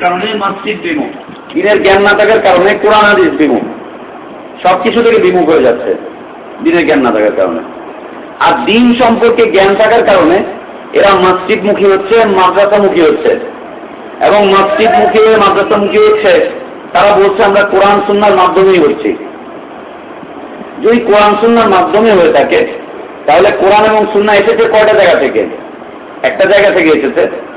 কারণে মসজিদ বিমুখ দিনের জ্ঞান না থাকার কারণে কোরআন বিমুখ থেকে বিমুখ হয়ে যাচ্ছে দিনের জ্ঞান না থাকার কারণে। আর দিন সম্পর্কে জ্ঞান থাকার কারণে এরা হচ্ছে হচ্ছে। এবং মসজিদমুখী হয়ে মাদ্রাসামুখী হচ্ছে, তারা বলছে, আমরা কোরআন, সুন্নার মাধ্যমেই হচ্ছি। যদি কোরআন, সুন্নার মাধ্যমে হয়ে থাকে, তাহলে কোরআন এবং সুন্না এসেছে কয়টা জায়গা থেকে? একটা জায়গা থেকে এসেছে।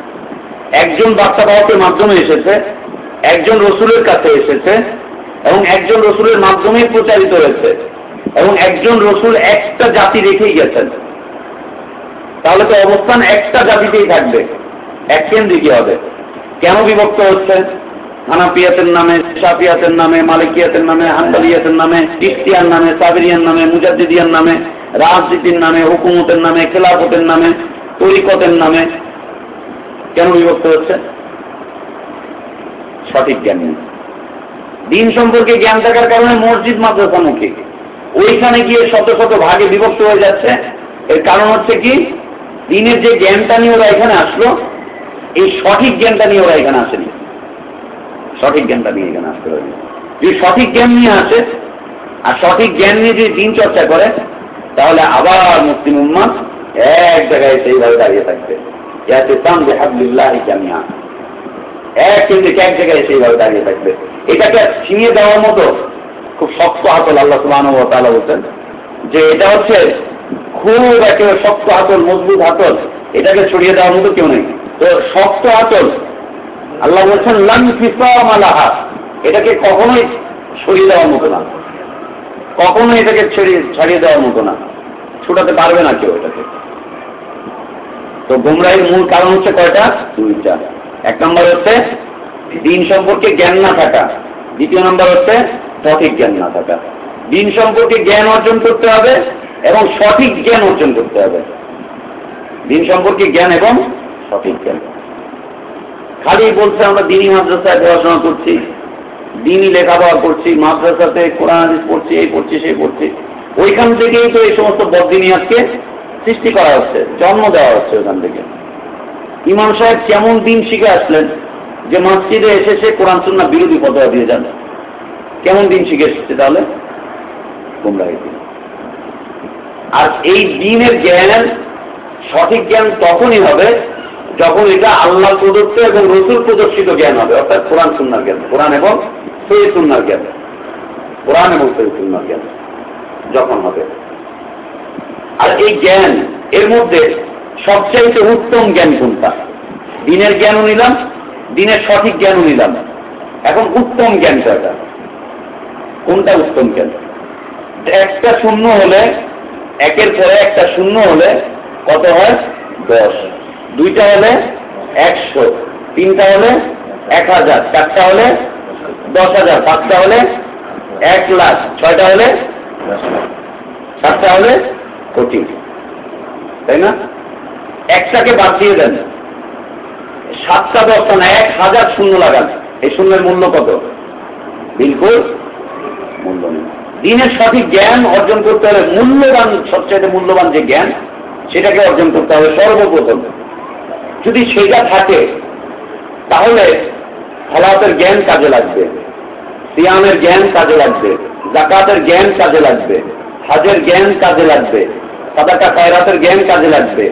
একজন বার্তাবাহকের মাধ্যমে এসেছে, একজন রসুলের কাছে এসেছে, এবং একজন রসুলের মাধ্যমেই প্রচারিত হয়েছে, এবং একজন রসুল একটা জাতি রেখেই গেছেন। তাহলে তো অবস্থান একটা জাতিতেই থাকবে, এক কেন্দ্রিকই হবে। কেন বিভক্ত হচ্ছে? হানাপিয়াতের নামে, সাফিয়াতের নামে, মালিকিয়াতের নামে, হানবালিয়াতের নামে ইফতিয়ার নামে, সাবিরিয়ার নামে, মুজাদ্দিদিয়ার নামে, রাজনীতির নামে, হুকুমতের নামে, খেলাফতের নামে, তরিকতের নামে কেন বিভক্ত হচ্ছে? সঠিক জ্ঞান দিন সম্পর্কে জ্ঞান থাকার কারণে মসজিদ মাদ্রাসামুখী ওইখানে গিয়ে শত শত ভাগে বিভক্ত হয়ে যাচ্ছে। এর কারণ হচ্ছে কি? দিনের যে জ্ঞানটা নিয়ে ওরা এখানে আসলো, এই সঠিক জ্ঞানটা নিয়ে ওরা এখানে আসেনি। সঠিক জ্ঞানটা নিয়ে এখানে আসতে পারেনি। যদি সঠিক জ্ঞান নিয়ে আসে, আর সঠিক জ্ঞান নিয়ে যদি দিন চর্চা করে, তাহলে আবার মুসলিম উম্মাদ এক জায়গায় সেইভাবে দাঁড়িয়ে থাকবে। এক জায়গায় সেইভাবে দাঁড়িয়ে থাকবে। এটাকে দেওয়ার মতো খুব শক্ত হাতল আল্লাহ সুবাহ বলছেন যে এটা হচ্ছে খুব শক্ত হাতল, মজবুত হাতল। এটাকে ছড়িয়ে দেওয়ার মতো কেউ নেই। তো শক্ত হাতল, আল্লাহ বলছেন, লান ফিসামালাহা এটাকে কখনোই ছড়িয়ে দেওয়ার মতো না। কখনোই এটাকে ছড়িয়ে, ছাড়িয়ে দেওয়ার মতো না। ছুটাতে পারবে না কেউ এটাকে। তো গুমরাহির মূল কারণ হচ্ছে কয়টা? দুইটা। এক নম্বর হচ্ছে দিন সম্পর্কে জ্ঞান না থাকা। দ্বিতীয় নম্বর হচ্ছে সঠিক জ্ঞান না থাকা। দিন সম্পর্কে জ্ঞান অর্জন করতে হবে এবং সঠিক জ্ঞান অর্জন করতে হবে। দিন সম্পর্কে জ্ঞান এবং সঠিক জ্ঞান। খালি বলছে আমরা দিনই মাদ্রাসায় পড়াশোনা করছি, দিনই লেখাপড়া করছি, মাদ্রাসাতে কোরআন পড়ছি, এই পড়ছি, সেই পড়ছি। ওইখান থেকেই তো এই সমস্ত বদিনিয়াতকে সৃষ্টি করা হচ্ছে, জন্ম দেওয়া হচ্ছে ওখান থেকে। ইমাম সাহেব কেমন দিন শিখে আসলেন যে মসজিদে এসে সে কোরআন সুন্না বিরোধী ফতোয়া দিয়ে যান। কেমন দিন শিখে এসেছে তাহলে? গুমরাহি আর এই দিনের জ্ঞান সঠিক জ্ঞান তখনই হবে যখন এটা আল্লাহ প্রদত্ত এবং রসুল প্রদর্শিত জ্ঞান হবে, অর্থাৎ কোরআন সুন্নার জ্ঞান, কোরআন এবং সহি সুন্নার জ্ঞান। কোরআন এবং সহি সুন্নার জ্ঞান যখন হবে। আর এই জ্ঞান, এর মধ্যে সবচাইতে উত্তম জ্ঞান কোনটা? দিনের জ্ঞানও নিলাম, দিনের সঠিক জ্ঞানও নিলাম। এখন উত্তম জ্ঞান এটা। কোনটা উত্তম জ্ঞান? একটা শূন্য হলে, একের পরে একটা শূন্য হলে কত হয়? দশ। দুইটা হলে একশো। তিনটা হলে এক হাজার। চারটা হলে দশ হাজার। পাঁচটা হলে এক লাখ। ছয়টা হলে সাতটা হলে কোটি তাই না? একটাকে বাদ দিয়ে দেন। সাতটা, দশটা না, এক হাজার শূন্য লাগান। এই শূন্যের মূল্য কত? বিলকুল মূল্য নেই। দিনের সঠিক জ্ঞান অর্জন করতে হলে মূল্যবান, সবচাইতে মূল্যবান যে জ্ঞান, সেটাকে অর্জন করতে হবে সর্বপ্রথম। যদি সেটা থাকে, তাহলে ফলাতের জ্ঞান কাজে লাগবে, সিয়ামের জ্ঞান কাজে লাগবে জাকাতের জ্ঞান কাজে লাগবে। হাজের জ্ঞান কাজে লাগবে সাদাকা কয়রাতের জ্ঞান কাজে লাগবে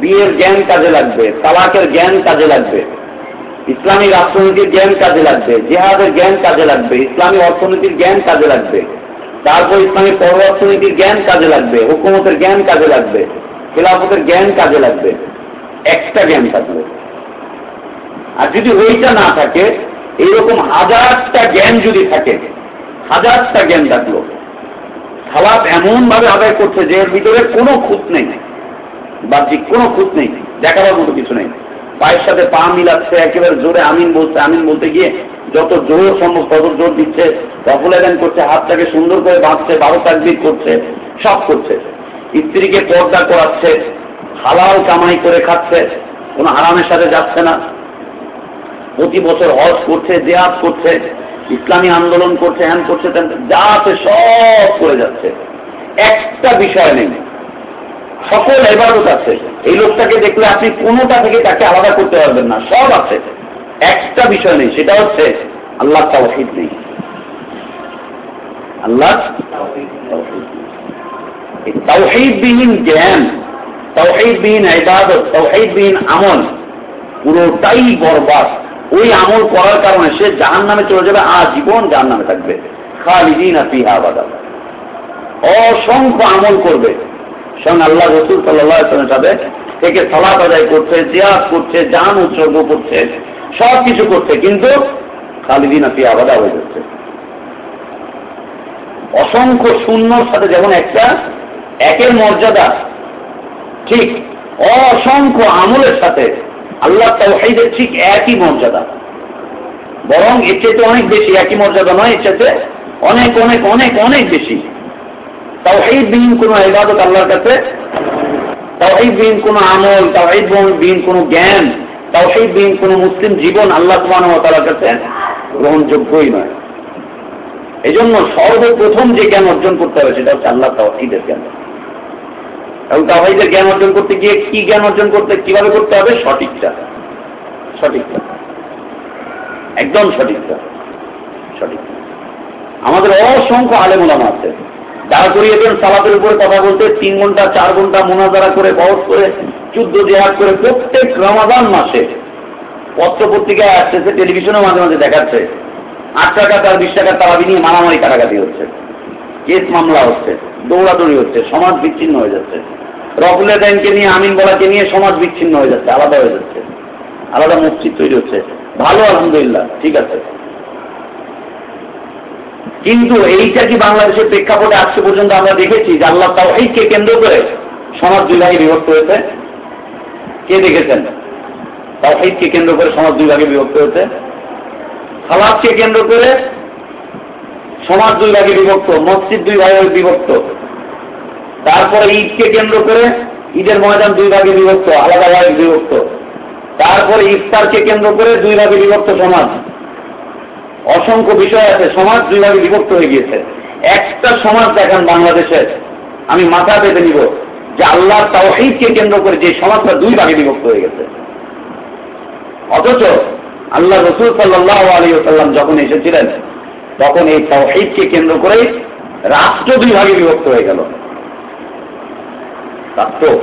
বিয়ের জ্ঞান কাজে লাগবে তালাকের জ্ঞান কাজে লাগবে ইসলামী রাষ্ট্রনীতির জ্ঞান কাজে লাগবে জেহাদের জ্ঞান কাজে লাগবে ইসলামী অর্থনীতির জ্ঞান কাজে লাগবে তারপর ইসলামী পর অর্থনীতির জ্ঞান কাজে লাগবে হুকুমতের জ্ঞান কাজে লাগবে খেলাফতের জ্ঞান কাজে লাগবে একটা জ্ঞান থাকবে আর যদি ওইটা না থাকে এইরকম হাজারটা জ্ঞান যদি থাকে হাজারটা জ্ঞান থাকল খালাপ এমন ভাবে আদায় করছে যে এর ভিতরে কোনো খুঁত নেই। বাহ্যিক কোনো খুঁত নেই। দেখাবার মতো কিছু নেই। পায়ের সাথে পা মিলাচ্ছে, একেবারে জোরে আমিন বলছে, আমিন বলতে গিয়ে যত জোর সম্ভব তত জোর দিচ্ছে রফুলেগান করছে, হাতটাকে সুন্দর করে বাঁধছে, বারো তাকবির করছে, সব করছে। স্ত্রীকে পর্দা করাচ্ছে, হালাল কামাই করে খাচ্ছে, কোনো হারামের সাথে যাচ্ছে না। প্রতি বছর হজ করছে, জেহাদ করছে। ইসলামী আন্দোলন করছে, হ্যান করছে যা আছে সব করে যাচ্ছে। একটা বিষয় নেই। সকল এবারত আছে। এই লোকটাকে দেখলে আপনি কোনোটা থেকে তাকে আলাদা করতে পারবেন না, সব আছে। একটা বিষয় নেই, সেটা হচ্ছে আল্লাহ তাওহিদ নেই। আল্লাহ এই তাওহিদবিহীন জ্ঞান, তাওহিদবিহীন ইবাদত, তাওহিদবিহীন আমল পুরোটাই বরবাদ। ওই আমল করার কারণে সে জাহান নামে চলে যাবে আজীবন জাহান নামে থাকবে। খালিদিন অসংখ্য আমল করবে। সঙ্গে আল্লাহ রসুল সাল্লাহ সাথে থেকে সালাত আদায় করছে, জিয়াদ করছে জান উৎসর্গ করছে, সব কিছু করছে, কিন্তু খালিদিন ফি আবাদা হয়ে যাচ্ছে। অসংখ্য শূন্যর সাথে যেমন একটা, একের মর্যাদা, ঠিক অসংখ্য আমলের সাথে আল্লাহ তাওহাইদের ঠিক একই মর্যাদা। বরং এর চেয়ে অনেক বেশি একই মর্যাদা নয়, এর চেয়ে অনেক অনেক অনেক অনেক বেশি। তাওহিদবিহীন কোনো ইবাদত আল্লাহর কাছে, তাওহিদবিহীন কোনো আমল, তাওহিদবিহীন কোনো জ্ঞান, তাওহিদবিহীন কোনো মুসলিম জীবন আল্লাহ সুবহানাহু ওয়া তাআলার কাছে গ্রহণযোগ্যই নয়। এই জন্য সর্বপ্রথম যে জ্ঞান অর্জন করতে হবে সেটা হচ্ছে আল্লাহ তাওহিদের জ্ঞান। এবং তাওহিদের জ্ঞান অর্জন করতে গিয়ে কি জ্ঞান অর্জন করতে, কীভাবে করতে হবে? সঠিকটা সঠিকটা একদম সঠিকটা সঠিক আমাদের অসংখ্য আলেমুলামা আছে। দাঁড়া করিয়েছেন সালাতের উপরে কথা বলতে তিন ঘণ্টা, চার ঘণ্টা মোনাজারা করে বহস করে, যুদ্ধ জেহাদ করে প্রত্যেক রমাদান মাসে পত্র পত্রিকায় আসতেছে টেলিভিশনে মাঝে মাঝে দেখাচ্ছে। আট টাকা তার বিশ টাকা তারাবি নিয়ে মারামারি কাটাকাটি হচ্ছে। কেস মামলা হচ্ছে, দৌড়াদৌড়ি হচ্ছে, সমাজ বিচ্ছিন্ন হয়ে যাচ্ছে। রকুলে ব্যাংকে নিয়ে, আমিন বলাকে নিয়ে সমাজ বিচ্ছিন্ন হয়ে যাচ্ছে, আলাদা হয়ে যাচ্ছে। আলাদা মসজিদ তৈরি হচ্ছে। ভালো, আলহামদুলিল্লাহ, ঠিক আছে। কিন্তু এইটা কি বাংলাদেশের প্রেক্ষাপটে আজকে পর্যন্ত আমরা দেখেছি যে আল্লাহ তাওহিদকে কেন্দ্র করে সমাজ দুই ভাগে বিভক্ত হয়েছে? কে দেখেছেন? তাওহিদকে কেন্দ্র করে সমাজ দুই ভাগে বিভক্ত হয়েছে? সালাদকে কেন্দ্র করে সমাজ দুই ভাগে বিভক্ত, মসজিদ দুই ভাগে বিভক্ত। তারপরে ঈদকে কেন্দ্র করে ঈদের ময়দান দুই ভাগে বিভক্ত, আলাদা ভাগে বিভক্ত। তারপরে ইফতারকে কেন্দ্র করে দুই ভাগে বিভক্ত সমাজ। অসংখ্য বিষয় আছে, সমাজ দুই ভাগে বিভক্ত হয়ে গিয়েছে। একটা সমাজ দেখান বাংলাদেশের আমি মাথা পেতে নিব যে আল্লাহ তাওহিদকে কেন্দ্র করে যে সমাজটা দুই ভাগে বিভক্ত হয়ে গেছে। অথচ আল্লাহ রসুল সাল্লাহ আলী সাল্লাম যখন এসেছিলেন তখন এই তাওহিদকে কেন্দ্র করেই রাষ্ট্র দুই ভাগে বিভক্ত হয়ে গেল। রাষ্ট্র,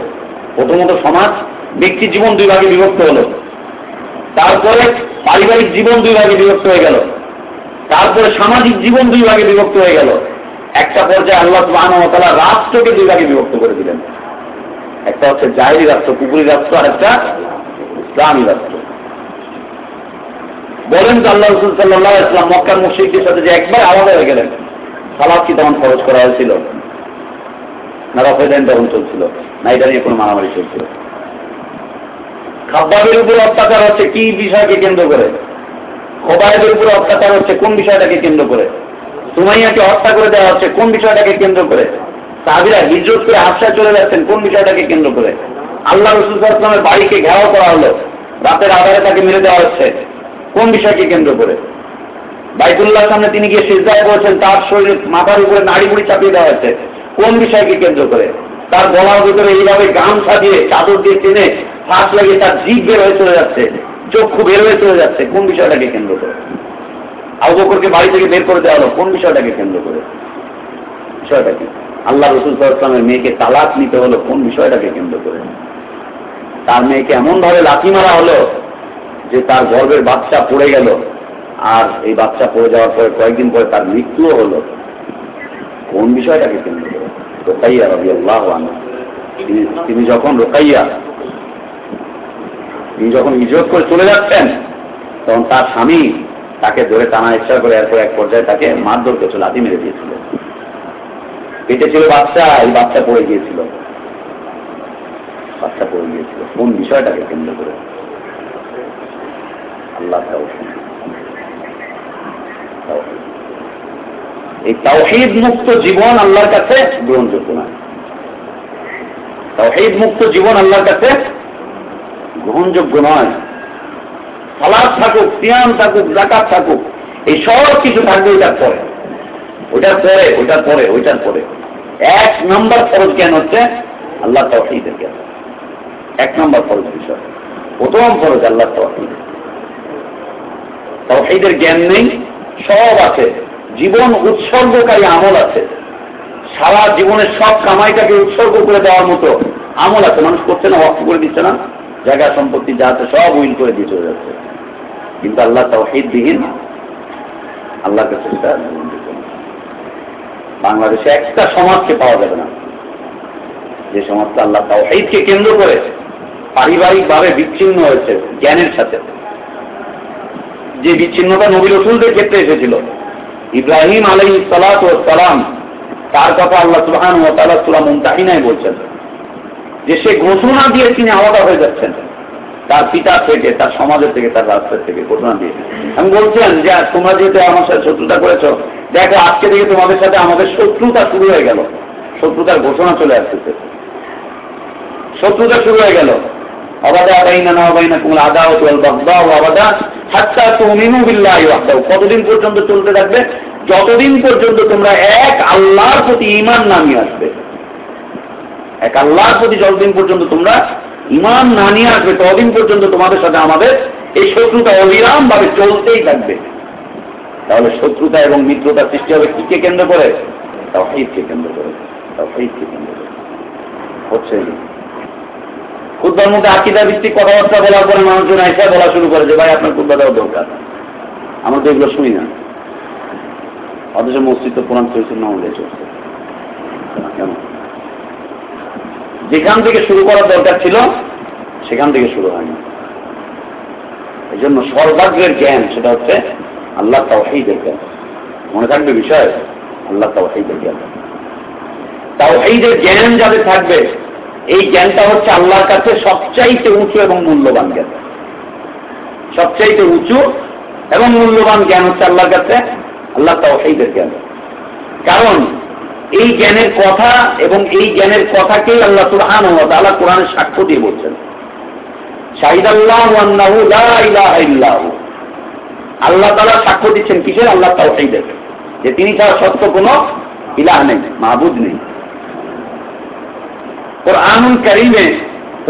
প্রথমত সমাজ, ব্যক্তি জীবন দুই ভাগে বিভক্ত হলো। তারপরে পারিবারিক জীবন দুই ভাগে বিভক্ত হয়ে গেল। তারপরে সামাজিক জীবন দুই ভাগে বিভক্ত হয়ে গেল। একটা পর্যায়ে আল্লাহ সুবাহতালা রাষ্ট্রকে দুই ভাগে বিভক্ত করে দিলেন। একটা হচ্ছে জাহিরি রাষ্ট্র, কুকুরি রাষ্ট্র, আর একটা ইসলামী রাষ্ট্র। বলেন তো আল্লাহ রসুল সাল্লাহ ইসলাম মক্কার মুশ্রিকদের সাথে যে একবার আলাদা হয়ে গেলেন। সালাদ কি তখন খরচ করা হয়েছিল? না রফেদাইন তখন চলছিল? না এটা নিয়ে কোনো মারামারি চলছিল? খাব্বাবের উপর অত্যাচার হচ্ছে কি বিষয়কে কেন্দ্র করে? খোবায়ের উপর অত্যাচার হচ্ছে কোন বিষয়টাকে কেন্দ্র করে? সুমাইয়াকে হত্যা করে দেওয়া হচ্ছে কোন বিষয়টাকে কেন্দ্র করে? সাহাবিরা হিজরত করে হাফসায় চলে যাচ্ছেন কোন বিষয়টাকে কেন্দ্র করে? আল্লাহ রসুলামের বাড়িকে ঘেরাও করা হলো। রাতের আধারে তাকে মেরে দেওয়া হচ্ছে। কোন বিষয়কে কেন্দ্র করে? বাইতুল্লাহ সামনে তিনি গিয়ে সিজদায় করেছেন তার শরীরে মাথার উপরে নাড়ি বুড়ি চাপিয়ে দেওয়া হচ্ছে কোন বিষয়কে কেন্দ্র করে? তার গলার ভিতরে এইভাবে গান সাজিয়ে চাদর দিয়ে টেনে ফাঁস লাগিয়ে তার জিভ বের হয়ে চলে যাচ্ছে, চক্ষু বের হয়ে চলে যাচ্ছে, কোন বিষয়টাকে কেন্দ্র করে? আবু বকরকে বাড়ি থেকে বের করে দেওয়া হলো, কোন বিষয়টাকে কেন্দ্র করে? বিষয়টা কি? আল্লাহ রসুল ইসলামের মেয়েকে তালাক নিতে হলো, কোন বিষয়টাকে কেন্দ্র করে? তার মেয়েকে এমন ভাবে লাথি মারা হলো যে তার গর্বের বাচ্চা পড়ে গেল। আর এই বাচ্চা পড়ে যাওয়ার পরে কয়েকদিন পরে তার মৃত্যুও হলো। কোন বিষয়টাকে কেন্দ্র করে? রোকাইয়া রবি আল্লাহ তিনি যখন রোকাইয়া, তিনি যখন হিজরত করে চলে যাচ্ছেন, তখন তার স্বামী তাকে ধরে টানা ইচ্ছা করে এরপর এক পর্যায়ে তাকে মারধর করেছে লাথি মেরে দিয়েছিল। পেটে ছিল বাচ্চা, এই বাচ্চা পড়ে গিয়েছিল। বাচ্চা পড়ে গিয়েছিল। কোন বিষয়টাকে কেন্দ্র করে? আল্লাহ এই তাওহিদ মুক্ত জীবন আল্লাহর কাছে গ্রহণযোগ্য নয় তাওহিদ মুক্ত জীবন আল্লাহর কাছে গ্রহণযোগ্য নয়। সালাদ থাকুক, সিয়াম থাকুক জাকাত থাকুক, এই সব কিছু থাকবে ওইটার পরে। ওইটার পরে ওইটার পরে ওইটার পরে। এক নম্বর ফরজ জ্ঞান হচ্ছে আল্লাহ তাওহিদের জ্ঞান। এক নম্বর ফরজ বিষয়। প্রথম ফরজ আল্লাহ তাওহিদ তাওহীদের জ্ঞান নেই, সব আছে। জীবন উৎসর্গকারী আমল আছে। সারা জীবনের সব কামাইটাকে উৎসর্গ করে দেওয়ার মতো আমল আছে। মানুষ করছে না ওয়াক্ত করে দিচ্ছে না। জায়গা সম্পত্তি যা আছে সব উইল করে দিয়ে চলে যাচ্ছে। কিন্তু আল্লাহ তাওহীদ বিহীন আল্লাহর কাছে বাংলাদেশে একটা সমাজকে পাওয়া যাবে না। যে সমাজটা আল্লাহ তাওহীদকে কেন্দ্র করে পারিবারিকভাবে বিচ্ছিন্ন হয়েছে জ্ঞানের সাথে। যে বিচ্ছিন্নতা নবী রসুলদের ক্ষেত্রে এসেছিল। ইব্রাহিম আলাই সালাত সালাম তার কথা আল্লাহ সুবহান ও তালা সুলাম মুমতাহিনায় বলছেন। যে সে ঘোষণা দিয়ে তিনি আলাদা হয়ে যাচ্ছেন। তার পিতা থেকে, তার সমাজের থেকে, তার রাস্তার থেকে ঘোষণা দিয়ে। আমি বলছেন যে তোমরা যেহেতু আমার সাথে শত্রুতা করেছ, দেখো, আজকে থেকে তোমাদের সাথে আমাদের শত্রুতা শুরু হয়ে গেল। শত্রুতার ঘোষণা চলে আসতেছে। শত্রুতা শুরু হয়ে গেল। আবাদা বাইনা না বাইনা কুমল আদা ও বাগদা ও আবাদা। কতদিন পর্যন্ত চলতে থাকবে? যতদিন পর্যন্ত তোমরা এক আল্লাহর প্রতি ঈমান নামিয়ে আসবে। এক আল্লাহর প্রতি যতদিন পর্যন্ত তোমরা ইমান না নিয়ে আসবে, ততদিন পর্যন্ত তোমাদের সাথে আমাদের এই শত্রুতা অবিরাম ভাবে চলতেই থাকবে। তাহলে শত্রুতা এবং মিত্রতা সৃষ্টি হবে কিকে কেন্দ্র করে? তাওহীদকে কেন্দ্র করে। তাওহীদকে কেন্দ্র করে। হচ্ছে। খুদ্বার মধ্যে আকিদা ভিত্তিক কথাবার্তা বলার পরে মানুষজন এসে বলা শুরু করে যে, ভাই, আপনার খুদ্া দেওয়া দরকার। আমরা তো এগুলো শুনি না। অথচ মসজিদ তো কোরআন চলছে না হলে চলছে যেখান থেকে শুরু করার দরকার ছিল, সেখান থেকে শুরু হয়নি। এই জন্য সর্বাগ্রের জ্ঞান সেটা হচ্ছে আল্লাহ তাওহীদের জ্ঞান। মনে থাকবে বিষয়? আল্লাহ তাওহীদের জ্ঞান। তাওহীদের জ্ঞান যাদের থাকবে এই জ্ঞানটা হচ্ছে আল্লাহর কাছে সবচাইতে উঁচু এবং মূল্যবান জ্ঞান। সবচাইতে উঁচু এবং মূল্যবান জ্ঞান হচ্ছে আল্লাহর কাছে আল্লাহ তাওহীদের জ্ঞান। কারণ এই জ্ঞানের কথা এবং এই জ্ঞানের কথাকেই আল্লাহ ওয়া তাআলা কোরআনের সাক্ষ্য দিয়ে বলছেন। আল্লাহ তাআলা সাক্ষ্য দিচ্ছেন কিসের? আল্লাহ তাওহীদের যে তিনি ছাড়া সত্য কোনো ইলাহ নেই, মাহবুদ নেই। কোরআনুল কারিমে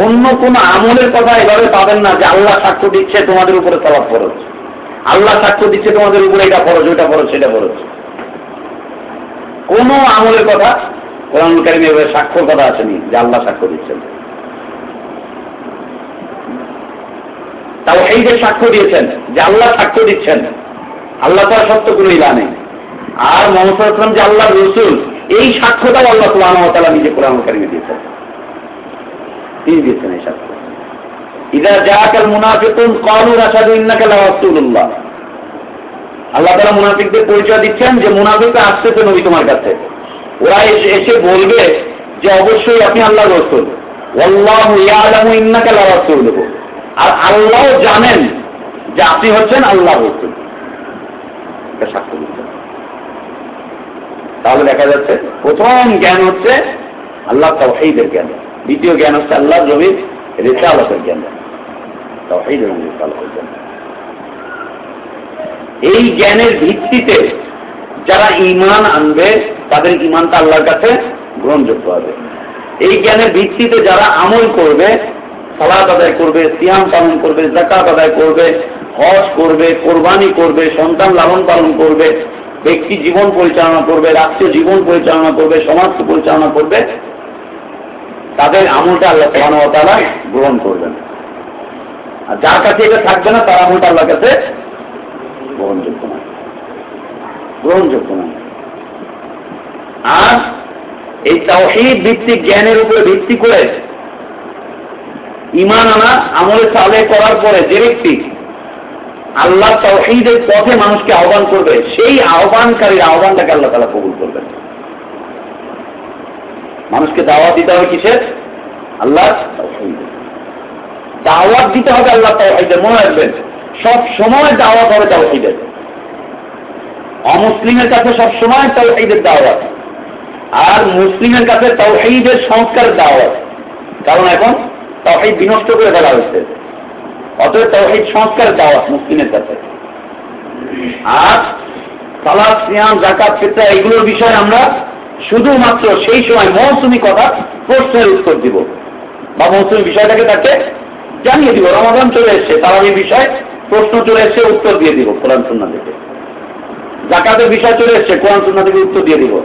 অন্য কোন আমলের কথা এভাবে পাবেন না যে আল্লাহ সাক্ষ্য দিচ্ছে তোমাদের উপরে তলব ফরজ। আল্লাহ সাক্ষ্য দিচ্ছে তোমাদের উপরে এটা ফরজ, ওইটা ফরজ, সেটা ফরজ। কোন আমলের কথা কোরআনুল কারিমে এভাবে সাক্ষ্যর কথা আসেনি যে আল্লাহ সাক্ষ্য দিচ্ছেন। তাও এই যে সাক্ষ্য দিয়েছেন, যে আল্লাহ সাক্ষ্য দিচ্ছেন, আল্লাহ তার সত্য কোনো ইলা নেই। আর মোহাম্মদ যে আল্লাহ রসুল, এই সাক্ষ্যটাও আল্লাহ সুবাহ নিজে কোরআন কারিমে দিয়েছেন। তিনি দিয়েছেন এই সাক্ষ্য ইদা জাকাল মুনাফিকুন লারাসূলুল্লাহ আল্লাহ তাআলা মুনাফিকদের পরিচয় দিচ্ছেন যে মুনাফিকরা আসতেছে নবী তোমার কাছে। ওরা এসে বলবে যে অবশ্যই আপনি আল্লাহর রাসূল। ওয়াল্লাহু ইয়ালামু ইন্নাকা লারাসূলুহু আর আল্লাহ জানেন যে আপনি হচ্ছেন আল্লাহ রাসূল। সাক্ষ্য দিচ্ছেন তাহলে দেখা যাচ্ছে প্রথম জ্ঞান হচ্ছে আল্লাহ তাওহীদের জ্ঞান। দ্বিতীয় জ্ঞান হচ্ছে আল্লাহ নবীর রেসালতের জ্ঞান। রেসালতের জ্ঞান। এই জ্ঞানের ভিত্তিতে যারা ইমান আনবে, তাদের ইমানটা আল্লাহর কাছে গ্রহণযোগ্য হবে। এই জ্ঞানের ভিত্তিতে যারা আমল করবে সালাদ আদায় করবে, সিয়াম পালন করবে জাকাত আদায় করবে, হজ করবে, কোরবানি করবে, সন্তান লালন পালন করবে, ব্যক্তি জীবন পরিচালনা করবে রাষ্ট্র জীবন পরিচালনা করবে, সমাজ পরিচালনা করবে তাদের আমলটা আল্লাহ তালা গ্রহণ করবেন। আর যার কাছে এটা থাকবে না, তার আমলটা আল্লাহর কাছে গ্রহণযোগ্য নয়। গ্রহণযোগ্য নয়। আর এই তাওহীদ ভিত্তিক জ্ঞানের উপরে ভিত্তি করে ইমান আনা, আমলে সালে করার পরে যে ব্যক্তি আল্লাহ তাওহীদের পথে মানুষকে আহ্বান করবে, সেই আহ্বানকারীর আহ্বানটাকে আল্লাহ তালা কবুল করবেন। মানুষকে দাওয়াত দিতে হবে কিসের? আল্লাহ দাওয়াত দিতে হবে আল্লাহ তাওহীদের, মনে রাখবেন। সব সময় দাওয়াত হবে তাওহীদের। অমুসলিমের কাছে সব সময় তাওহীদের দাওয়াত। আর মুসলিমের কাছে তাওহীদের সংস্কারের দাওয়াত। কারণ এখন তাওহীদ বিনষ্ট করে ফেলা হয়েছে। অতএব তাওহীদ সংস্কারের দাওয়াত মুসলিমের কাছে। আর সালাদ সিয়াম জাকাত ফিতরা এগুলোর বিষয়ে আমরা শুধুমাত্র সেই সময় মৌসুমি কথা প্রশ্নের উত্তর দিব। বা মৌসুমি বিষয়টাকে তাকে জানিয়ে দিব। রমাদান চলে এসছে, তারা এই বিষয়, প্রশ্ন চলে এসছে, উত্তর দিয়ে দিব কোরআন সুন্না থেকে। জাকাতের বিষয় চলে এসছে, কোরআন সুন্না থেকে উত্তর দিয়ে দিব।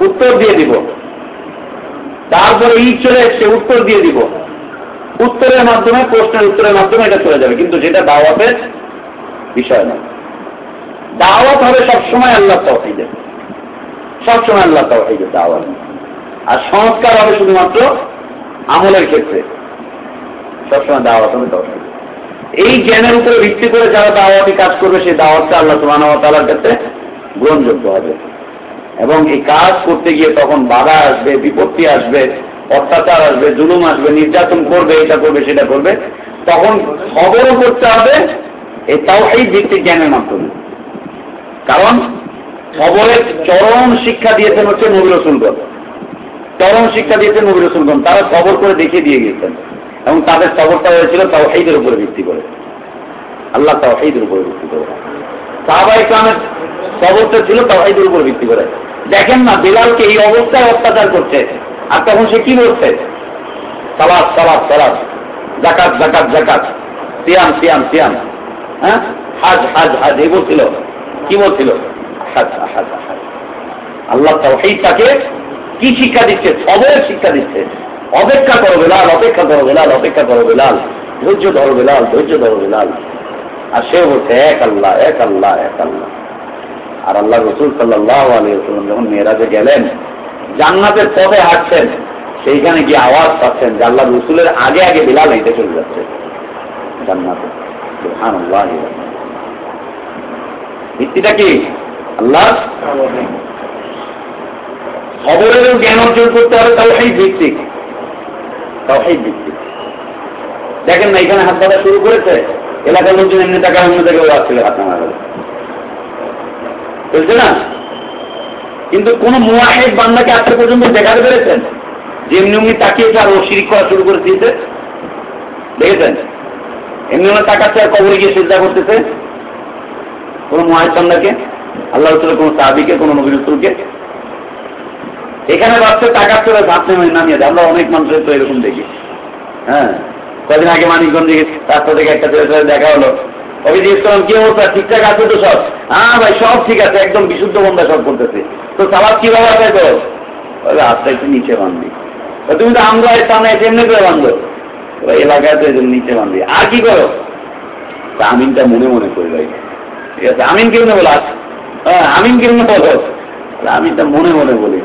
উত্তর দিয়ে দিব। তারপরে ঈদ চলে এসছে, উত্তর দিয়ে দিব। উত্তরের মাধ্যমে, প্রশ্নের উত্তরের মাধ্যমে এটা চলে যাবে। কিন্তু যেটা দাওয়াতের বিষয় না দাওয়াত হবে সবসময় আল্লাহ তহিদের সবসময় আল্লাহ তহিদের দাওয়াত আর সংস্কার হবে শুধুমাত্র আমলের ক্ষেত্রে। সবসময় দাওয়াত হবে তহিদ এই জ্ঞানের উপরে ভিত্তি করে যারা দাওয়াতি কাজ করবে, সেই দাওয়াতটা আল্লাহ সুবাহ তালার কাছে গ্রহণযোগ্য হবে। এবং এই কাজ করতে গিয়ে তখন বাধা আসবে, বিপত্তি আসবে, অত্যাচার আসবে, জুলুম আসবে, নির্যাতন করবে, এটা করবে, সেটা করবে, তখন খবরও করতে হবে এই তাও এই ভিত্তিক জ্ঞানের মাধ্যমে। কারণ খবরের চরম শিক্ষা দিয়েছেন হচ্ছে নবীর রসুলগণ চরম শিক্ষা দিয়েছেন নবীর রসুলগণ তারা খবর করে দেখিয়ে দিয়ে গিয়েছেন। এবং তাদের খবরটা হয়েছিল তাও এইদের উপরে ভিত্তি করে। আল্লাহ তাও এইদের উপরে ভিত্তি করে। সাহাবা ইসলামের খবরটা ছিল তাও এইদের উপরে ভিত্তি করে। দেখেন না, বেলালকে এই অবস্থায় অত্যাচার করছে। আর তখন সে কি বলছে? সালাদ সালাদ সালাদ জাকাত জাকাত জাকাত সিয়াম সিয়াম সিয়াম। হ্যাঁ? হাজ হাজ হাজ। এই বলছিল। কি বলছিল? হাজ হাজ হাজ আল্লাহ তাওহিদ তাকে কি শিক্ষা দিচ্ছে? সবের শিক্ষা দিচ্ছে। অপেক্ষা করো বেলাল, অপেক্ষা করো বেলাল, অপেক্ষা করো বেলাল। ধৈর্য ধরো বেলাল, ধৈর্য ধরো বেলাল। আর সে বলছে, এক আল্লাহ এক আল্লাহ এক আল্লাহ। আর আল্লাহ রসুল সাল্লাহ আলিয়াল্লাম যখন মেয়েরাজে গেলেন, জান্নাতের পথে হাঁটছেন, সেইখানে গিয়ে আওয়াজ পাচ্ছেন যে আল্লাহ রসুলের আগে আগে বিলাল হেঁটে চলে যাচ্ছে। জান্নাতে। ভিত্তিটা কি? আল্লাহ? খবরেরও জ্ঞান অর্জন করতে হবে তাও সেই ভিত্তিক। তাও সেই ভিত্তিক। দেখেন না, এখানে হাত শুরু করেছে, এলাকার লোকজন এমনি টাকা অন্য হাত না? কিন্তু কোন মুয়াহেদ বান্দাকে আজকে পর্যন্ত দেখাতে পেরেছেন? যে এমনি এমনি তাকিয়েছে আর ও করা শুরু করে দিয়েছে। দেখেছেন? এমনি এমনি তাকাচ্ছে আর কবরে গিয়ে চিন্তা করতেছে কোন মুয়াহেদ বান্দাকে। আল্লাহ রসুলের কোন সাহাবিকে, কোন নবীর রসুলকে। এখানে বাচ্চা টাকা চলে নেমে নামিয়ে দেয়। আমরা অনেক মানুষের তো এরকম দেখি। হ্যাঁ? কদিন আগে মানিকগঞ্জে রাস্তা থেকে একটা ছেলে সাথে দেখা হলো। জিজ্ঞেস করলাম কি অবস্থা? ঠিকঠাক আছে তো সব? হ্যাঁ ভাই, সব ঠিক আছে, একদম বিশুদ্ধ বন্ধা সব করতেছে। তো সালাদ কি ব্যবহার আছে তো আস্তে একটু নিচে বান্ধি তুমি তো আমরা সামনে এসে এমনি করে বান্ধো এলাকায় তো এদের নিচে বান্ধি আর কি করো? আমিনটা মনে মনে করি ভাই। ঠিক আছে আমিন কেমনে বলো হ্যাঁ আমিন কেমনে বলো? বলে, আমিনটা মনে মনে বলি।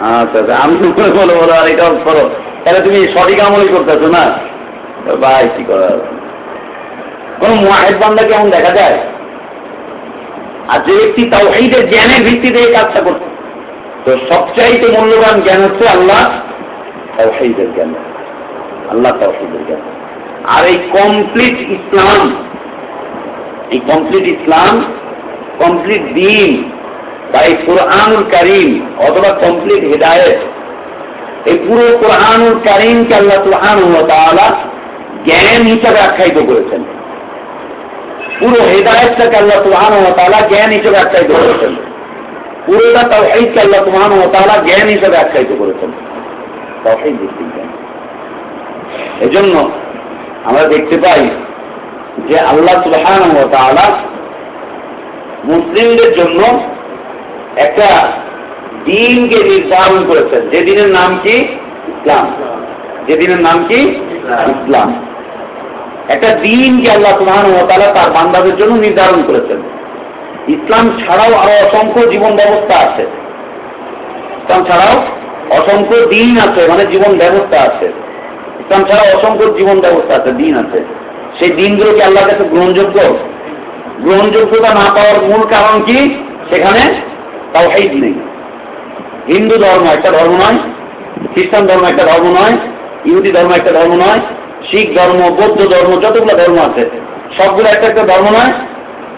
আচ্ছা আচ্ছা আমি মনে বলো বলো আর এটাও তাহলে তুমি সঠিক আমলই করতেছো না? ভাই কি কোন বান্দা কেমন দেখা যায়? আর যে ব্যক্তি তাও জ্ঞানের ভিত্তিতে এই কাজটা করছে তো সবচাইতে মূল্যবান জ্ঞান হচ্ছে আল্লাহ তাওহীদের জ্ঞান। আল্লাহ তাওহীদের জ্ঞান। আর এই কমপ্লিট ইসলাম এই কমপ্লিট ইসলাম কমপ্লিট দিন এই কোরআনুল কারিম অথবা কমপ্লিট হেদায়েত এই পুরো কোরআনুল কারিমকে আল্লাহ সুবহানাহু জ্ঞান হিসাবে আখ্যায়িত করেছেন। পুরো হেদায়তটাকে আল্লাহ ও জ্ঞান হিসেবে আখ্যায়িত করেছেন। পুরোটা তাওহীদকে আল্লাহ সুবহান ও জ্ঞান হিসাবে আখ্যায়িত করেছেন। এজন্য আমরা দেখতে পাই যে আল্লাহ তাআলা মুসলিমদের জন্য একটা দিনকে নির্ধারণ করেছেন। যে দিনের নাম কি? ইসলাম। যে দিনের নাম কি? ইসলাম। একটা দিনকে আল্লাহ সুবহান ও তারা তার বান্দাদের জন্য নির্ধারণ করেছেন। ইসলাম ছাড়াও আরও অসংখ্য জীবন ব্যবস্থা আছে। ইসলাম ছাড়াও অসংখ্য দিন আছে মানে জীবন ব্যবস্থা আছে। ইসলাম ছাড়াও অসংখ্য জীবন ব্যবস্থা আছে, দিন আছে। সেই দিনগুলো কি আল্লাহর কাছে গ্রহণযোগ্য? গ্রহণযোগ্যতা না পাওয়ার মূল কারণ কি? সেখানে তাওহীদ নেই। হিন্দু ধর্ম একটা ধর্ম নয়, খ্রিস্টান ধর্ম একটা ধর্ম নয়, ইহুদি ধর্ম একটা ধর্ম নয়, শিখ ধর্ম, বৌদ্ধ ধর্ম, যতগুলো ধর্ম আছে, সবগুলো একটা একটা ধর্ম নয়,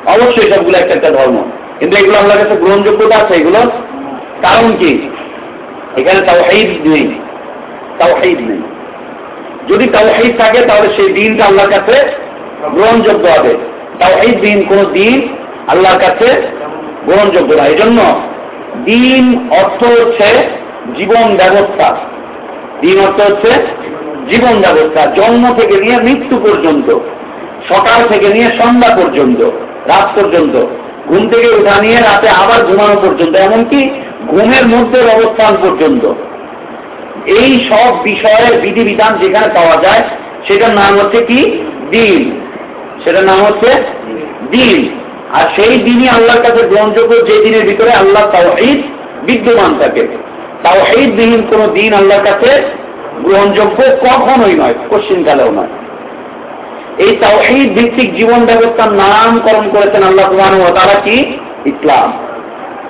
অবশ্যই সবগুলো একটা একটা ধর্ম। কিন্তু এগুলো আল্লাহর কাছে গ্রহণযোগ্যতা আছে, এগুলো কারণ কি? এখানে তাওহীদ নেই তাওহীদ নেই। যদি তাও তাওহীদ থাকে, তাহলে সেই দিনটা আল্লাহর কাছে গ্রহণযোগ্য হবে। দিন কোন দিন আল্লাহর কাছে গ্রহণযোগ্য না। এই জন্য দিন অর্থ হচ্ছে জীবন ব্যবস্থা। দিন অর্থ হচ্ছে জীবন ব্যবস্থা। জন্ম থেকে নিয়ে মৃত্যু পর্যন্ত, সকাল থেকে নিয়ে সন্ধ্যা পর্যন্ত, রাত পর্যন্ত, ঘুম থেকে উঠা নিয়ে রাতে আবার ঘুমানো পর্যন্ত, এমনকি ঘুমের মধ্যে অবস্থান পর্যন্ত। এই সব বিষয়ের বিধিবিধান যেখানে পাওয়া যায়, সেটার নাম হচ্ছে কি? দিন। সেটার নাম হচ্ছে দিন। আর সেই দিনই আল্লাহর কাছে গ্রহণযোগ্য যে দিনের ভিতরে আল্লাহ তাওহিদ বিদ্যমান থাকে। তাওহিদ বিহীন কোন দিন আল্লাহর কাছে গ্রহণযোগ্য কখনোই নয় পশ্চিমকালেও নয়। এই তাওহিদ ভিত্তিক জীবন ব্যবস্থার নামকরণ করেছেন আল্লাহ ও তারা কি? ইসলাম।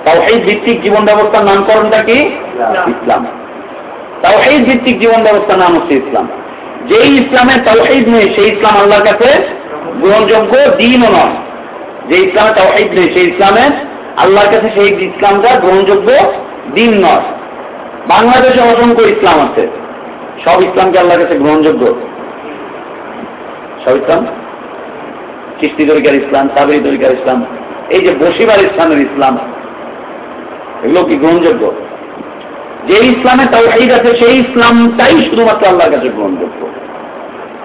তাওহিদ ভিত্তিক জীবন ব্যবস্থার নামকরণটা কি? ইসলাম। তাওহিদ ভিত্তিক জীবন ব্যবস্থার নাম হচ্ছে ইসলাম। যেই ইসলামের তাওহিদ নেই সেই ইসলাম আল্লাহর কাছে গ্রহণযোগ্য দিনও নয়। যে ইসলামে তাওহিদ নেই, সেই ইসলামের আল্লাহর কাছে সেই ইসলামটা গ্রহণযোগ্য দিন নয়। বাংলাদেশে অসংখ্য ইসলাম আছে। সব ইসলামকে আল্লাহর কাছে গ্রহণযোগ্য। সব ইসলাম? কিস্তি তরিকার ইসলাম সাবরি তরিকার ইসলাম, এই যে বসিবার ইসলামের ইসলাম, এগুলো কি গ্রহণযোগ্য? যে ইসলামে তাওহিদ আছে, সেই ইসলামটাই শুধুমাত্র আল্লাহর কাছে গ্রহণযোগ্য।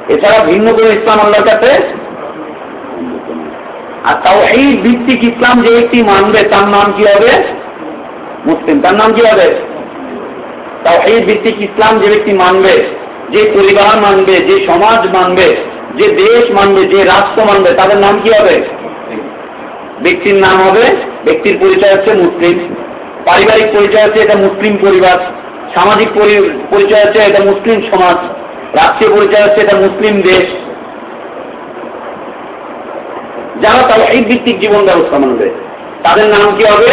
এছাড়া ভিন্ন কোনো ইসলাম আল্লাহর কাছে আর তাও এই ভিত্তিক ইসলাম যে একটি মানবে, তার নাম কি হবে? মুসলিম। তার নাম কি হবে? তাও এই ভিত্তিক ইসলাম যে ব্যক্তি মানবে, যে পরিবার মানবে, যে সমাজ মানবে, যে দেশ মানবে, যে রাষ্ট্র মানবে, তাদের নাম কি হবে? ব্যক্তির নাম হবে, ব্যক্তির পরিচয় হচ্ছে মুসলিম। পারিবারিক পরিচয় হচ্ছে এটা মুসলিম পরিবার। সামাজিক পরিচয় হচ্ছে এটা মুসলিম সমাজ। রাষ্ট্রীয় পরিচয় হচ্ছে এটা মুসলিম দেশ। যারা তাও এই ভিত্তিক জীবন ব্যবস্থা মানবে তাদের নাম কি হবে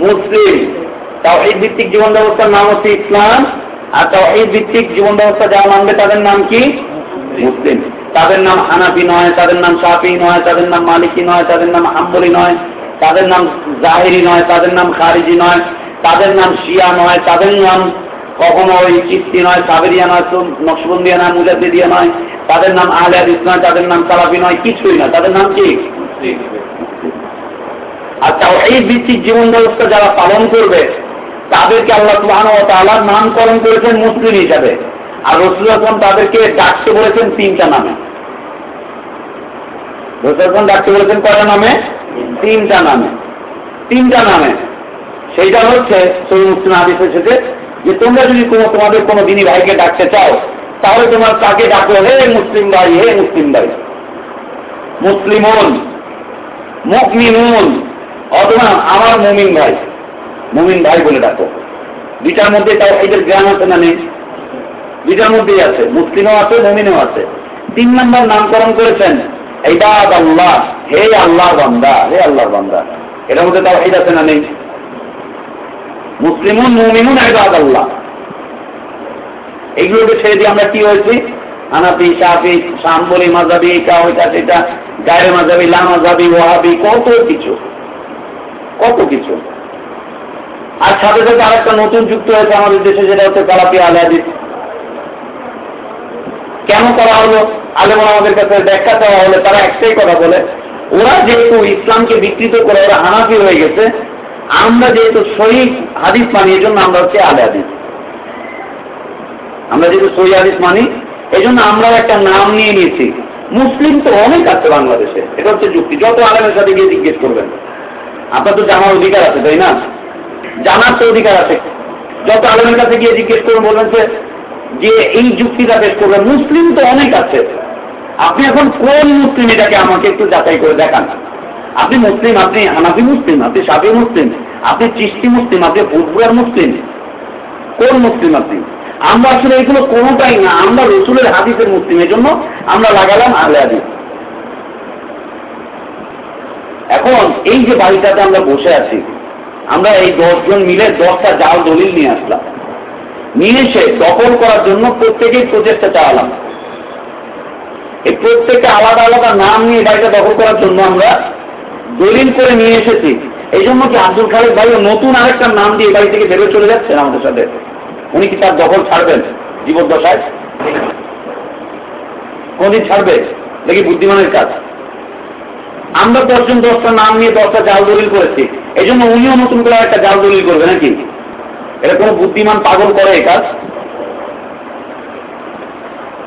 মুসলিম তাও এই ভিত্তিক জীবন ব্যবস্থার নাম হচ্ছে ইসলাম আর তাও এই ভিত্তিক জীবন ব্যবস্থা যারা মানবে তাদের নাম কি মুসলিম তাদের নাম হানাফি নয় তাদের নাম সাফি নয় তাদের নাম মালিকি নয় তাদের নাম আম্বরি নয় তাদের নাম জাহেরি নয় তাদের নাম খারিজি নয় তাদের নাম শিয়া নয় তাদের নাম কখনো ওই চিস্তি নয় সাবেরিয়া নয় নকশবন্দিয়া নয় মুজাদ্দিদিয়া নয় তাদের নাম আহলে হাদিস নয়, তাদের নাম সালাফি নয়, কিছুই নয় তাদের নাম কি? তাও এই ভিত্তিক জীবন ব্যবস্থা যারা পালন করবে, তাদেরকে আল্লাহ সুবাহ তালার নামকরণ করেছেন মুসলিম হিসাবে। আর রসুল আসলাম তাদেরকে ডাকতে বলেছেন তিনটা নামে। রসুল আসলাম ডাকতে বলেছেন কয়টা নামে? তিনটা নামে। তিনটা নামে। সেইটা হচ্ছে সই মুসলিম আদিস এসেছে যে তোমরা যদি কোনো তোমাদের কোনো দিনী ভাইকে ডাকতে চাও তাহলে তোমার তাকে ডাকো? হে মুসলিম ভাই, হে মুসলিম ভাই। মুসলিমন মুকমিনুন অথবা আমার মুমিন ভাই। মুমিন ভাই বলে ডাকো। দুইটার মধ্যে তাও এদের জ্ঞান আছে না নেই? দুইটার মধ্যেই আছে। মুসলিমও আছে, মুমিনও আছে। তিন নম্বর নামকরণ করেছেন এইবাদ আল্লাহ। হে আল্লাহ বান্দা, হে আল্লাহ বান্দা। এটার মধ্যে তাও এই আছে না নেই? মুসলিমুন, মুমিনুন এইবাদ আল্লাহ। এগুলোকে ছেড়ে দিয়ে আমরা কি হয়েছি? হানাফি সাফি সাম্বলি মাজাবি এটা ওইটা সেটা গায়ে মাজাবি লা মাজাবি ওয়াহাবি, কত কিছু। কত কিছু। আর সাথে সাথে আরেকটা নতুন যুক্ত হয়েছে আমাদের দেশে যেটা হচ্ছে কালাপি আলহাদিস কেন করা হলো? আলেমন আমাদের কাছে ব্যাখ্যা দেওয়া হলে, তারা একটাই কথা বলে, ওরা যেহেতু ইসলামকে বিকৃত করে ওরা হানাফি হয়ে গেছে, আমরা যেহেতু শহীদ হাদিস মানি এই জন্য আমরা হচ্ছে আলে আমরা যেহেতু সহি হাদিস মানি এই জন্য আমরাও একটা নাম নিয়ে নিয়েছি। মুসলিম তো অনেক আছে বাংলাদেশে, এটা হচ্ছে যুক্তি। যত আলেমের সাথে গিয়ে জিজ্ঞেস করবেন। আপনার তো জানার অধিকার আছে, তাই না? জানার তো অধিকার আছে। যত আলেমের কাছে গিয়ে জিজ্ঞেস করবেন বলবেন যে এই যুক্তিটা পেশ করবেন, মুসলিম তো অনেক আছে। আপনি এখন কোন মুসলিম এটাকে আমাকে একটু যাচাই করে দেখান? আপনি মুসলিম, আপনি হানাফি মুসলিম, আপনি সাবি মুসলিম, আপনি চিস্তি মুসলিম, আপনি ফুটবলার মুসলিম। কোন মুসলিম আপনি? আমরা আসলে এগুলো কোনোটাই না, আমরা রসুলের হাদিসের মুসলিম এর জন্য আমরা লাগালাম আহলে হাদিস। এখন এই যে বাড়িটাতে আমরা বসে আছি, আমরা এই দশজন মিলে দশটা জাল দলিল নিয়ে আসলাম। নিয়ে এসে দখল করার জন্য প্রত্যেকেই প্রচেষ্টা চালালাম। এই প্রত্যেকটা আলাদা আলাদা নাম নিয়ে বাড়িটা দখল করার জন্য আমরা দলিল করে নিয়ে এসেছি। এই জন্য কি আব্দুল খালেদ ভাইও নতুন আরেকটা নাম দিয়ে বাড়ি থেকে বেরোয় চলে যাচ্ছেন আমাদের সাথে? উনি কি তার দখল ছাড়বেন? জীবদ্দশায়? কোনদিন ছাড়বে? দেখি বুদ্ধিমানের কাজ। আমরা দশজন দশটা নাম নিয়ে দশটা জাল দলিল করেছি। এই জন্য উনিও নতুন করে একটা জাল দলিল করবে নাকি? এটা কোনো বুদ্ধিমান পাগল করে এই কাজ?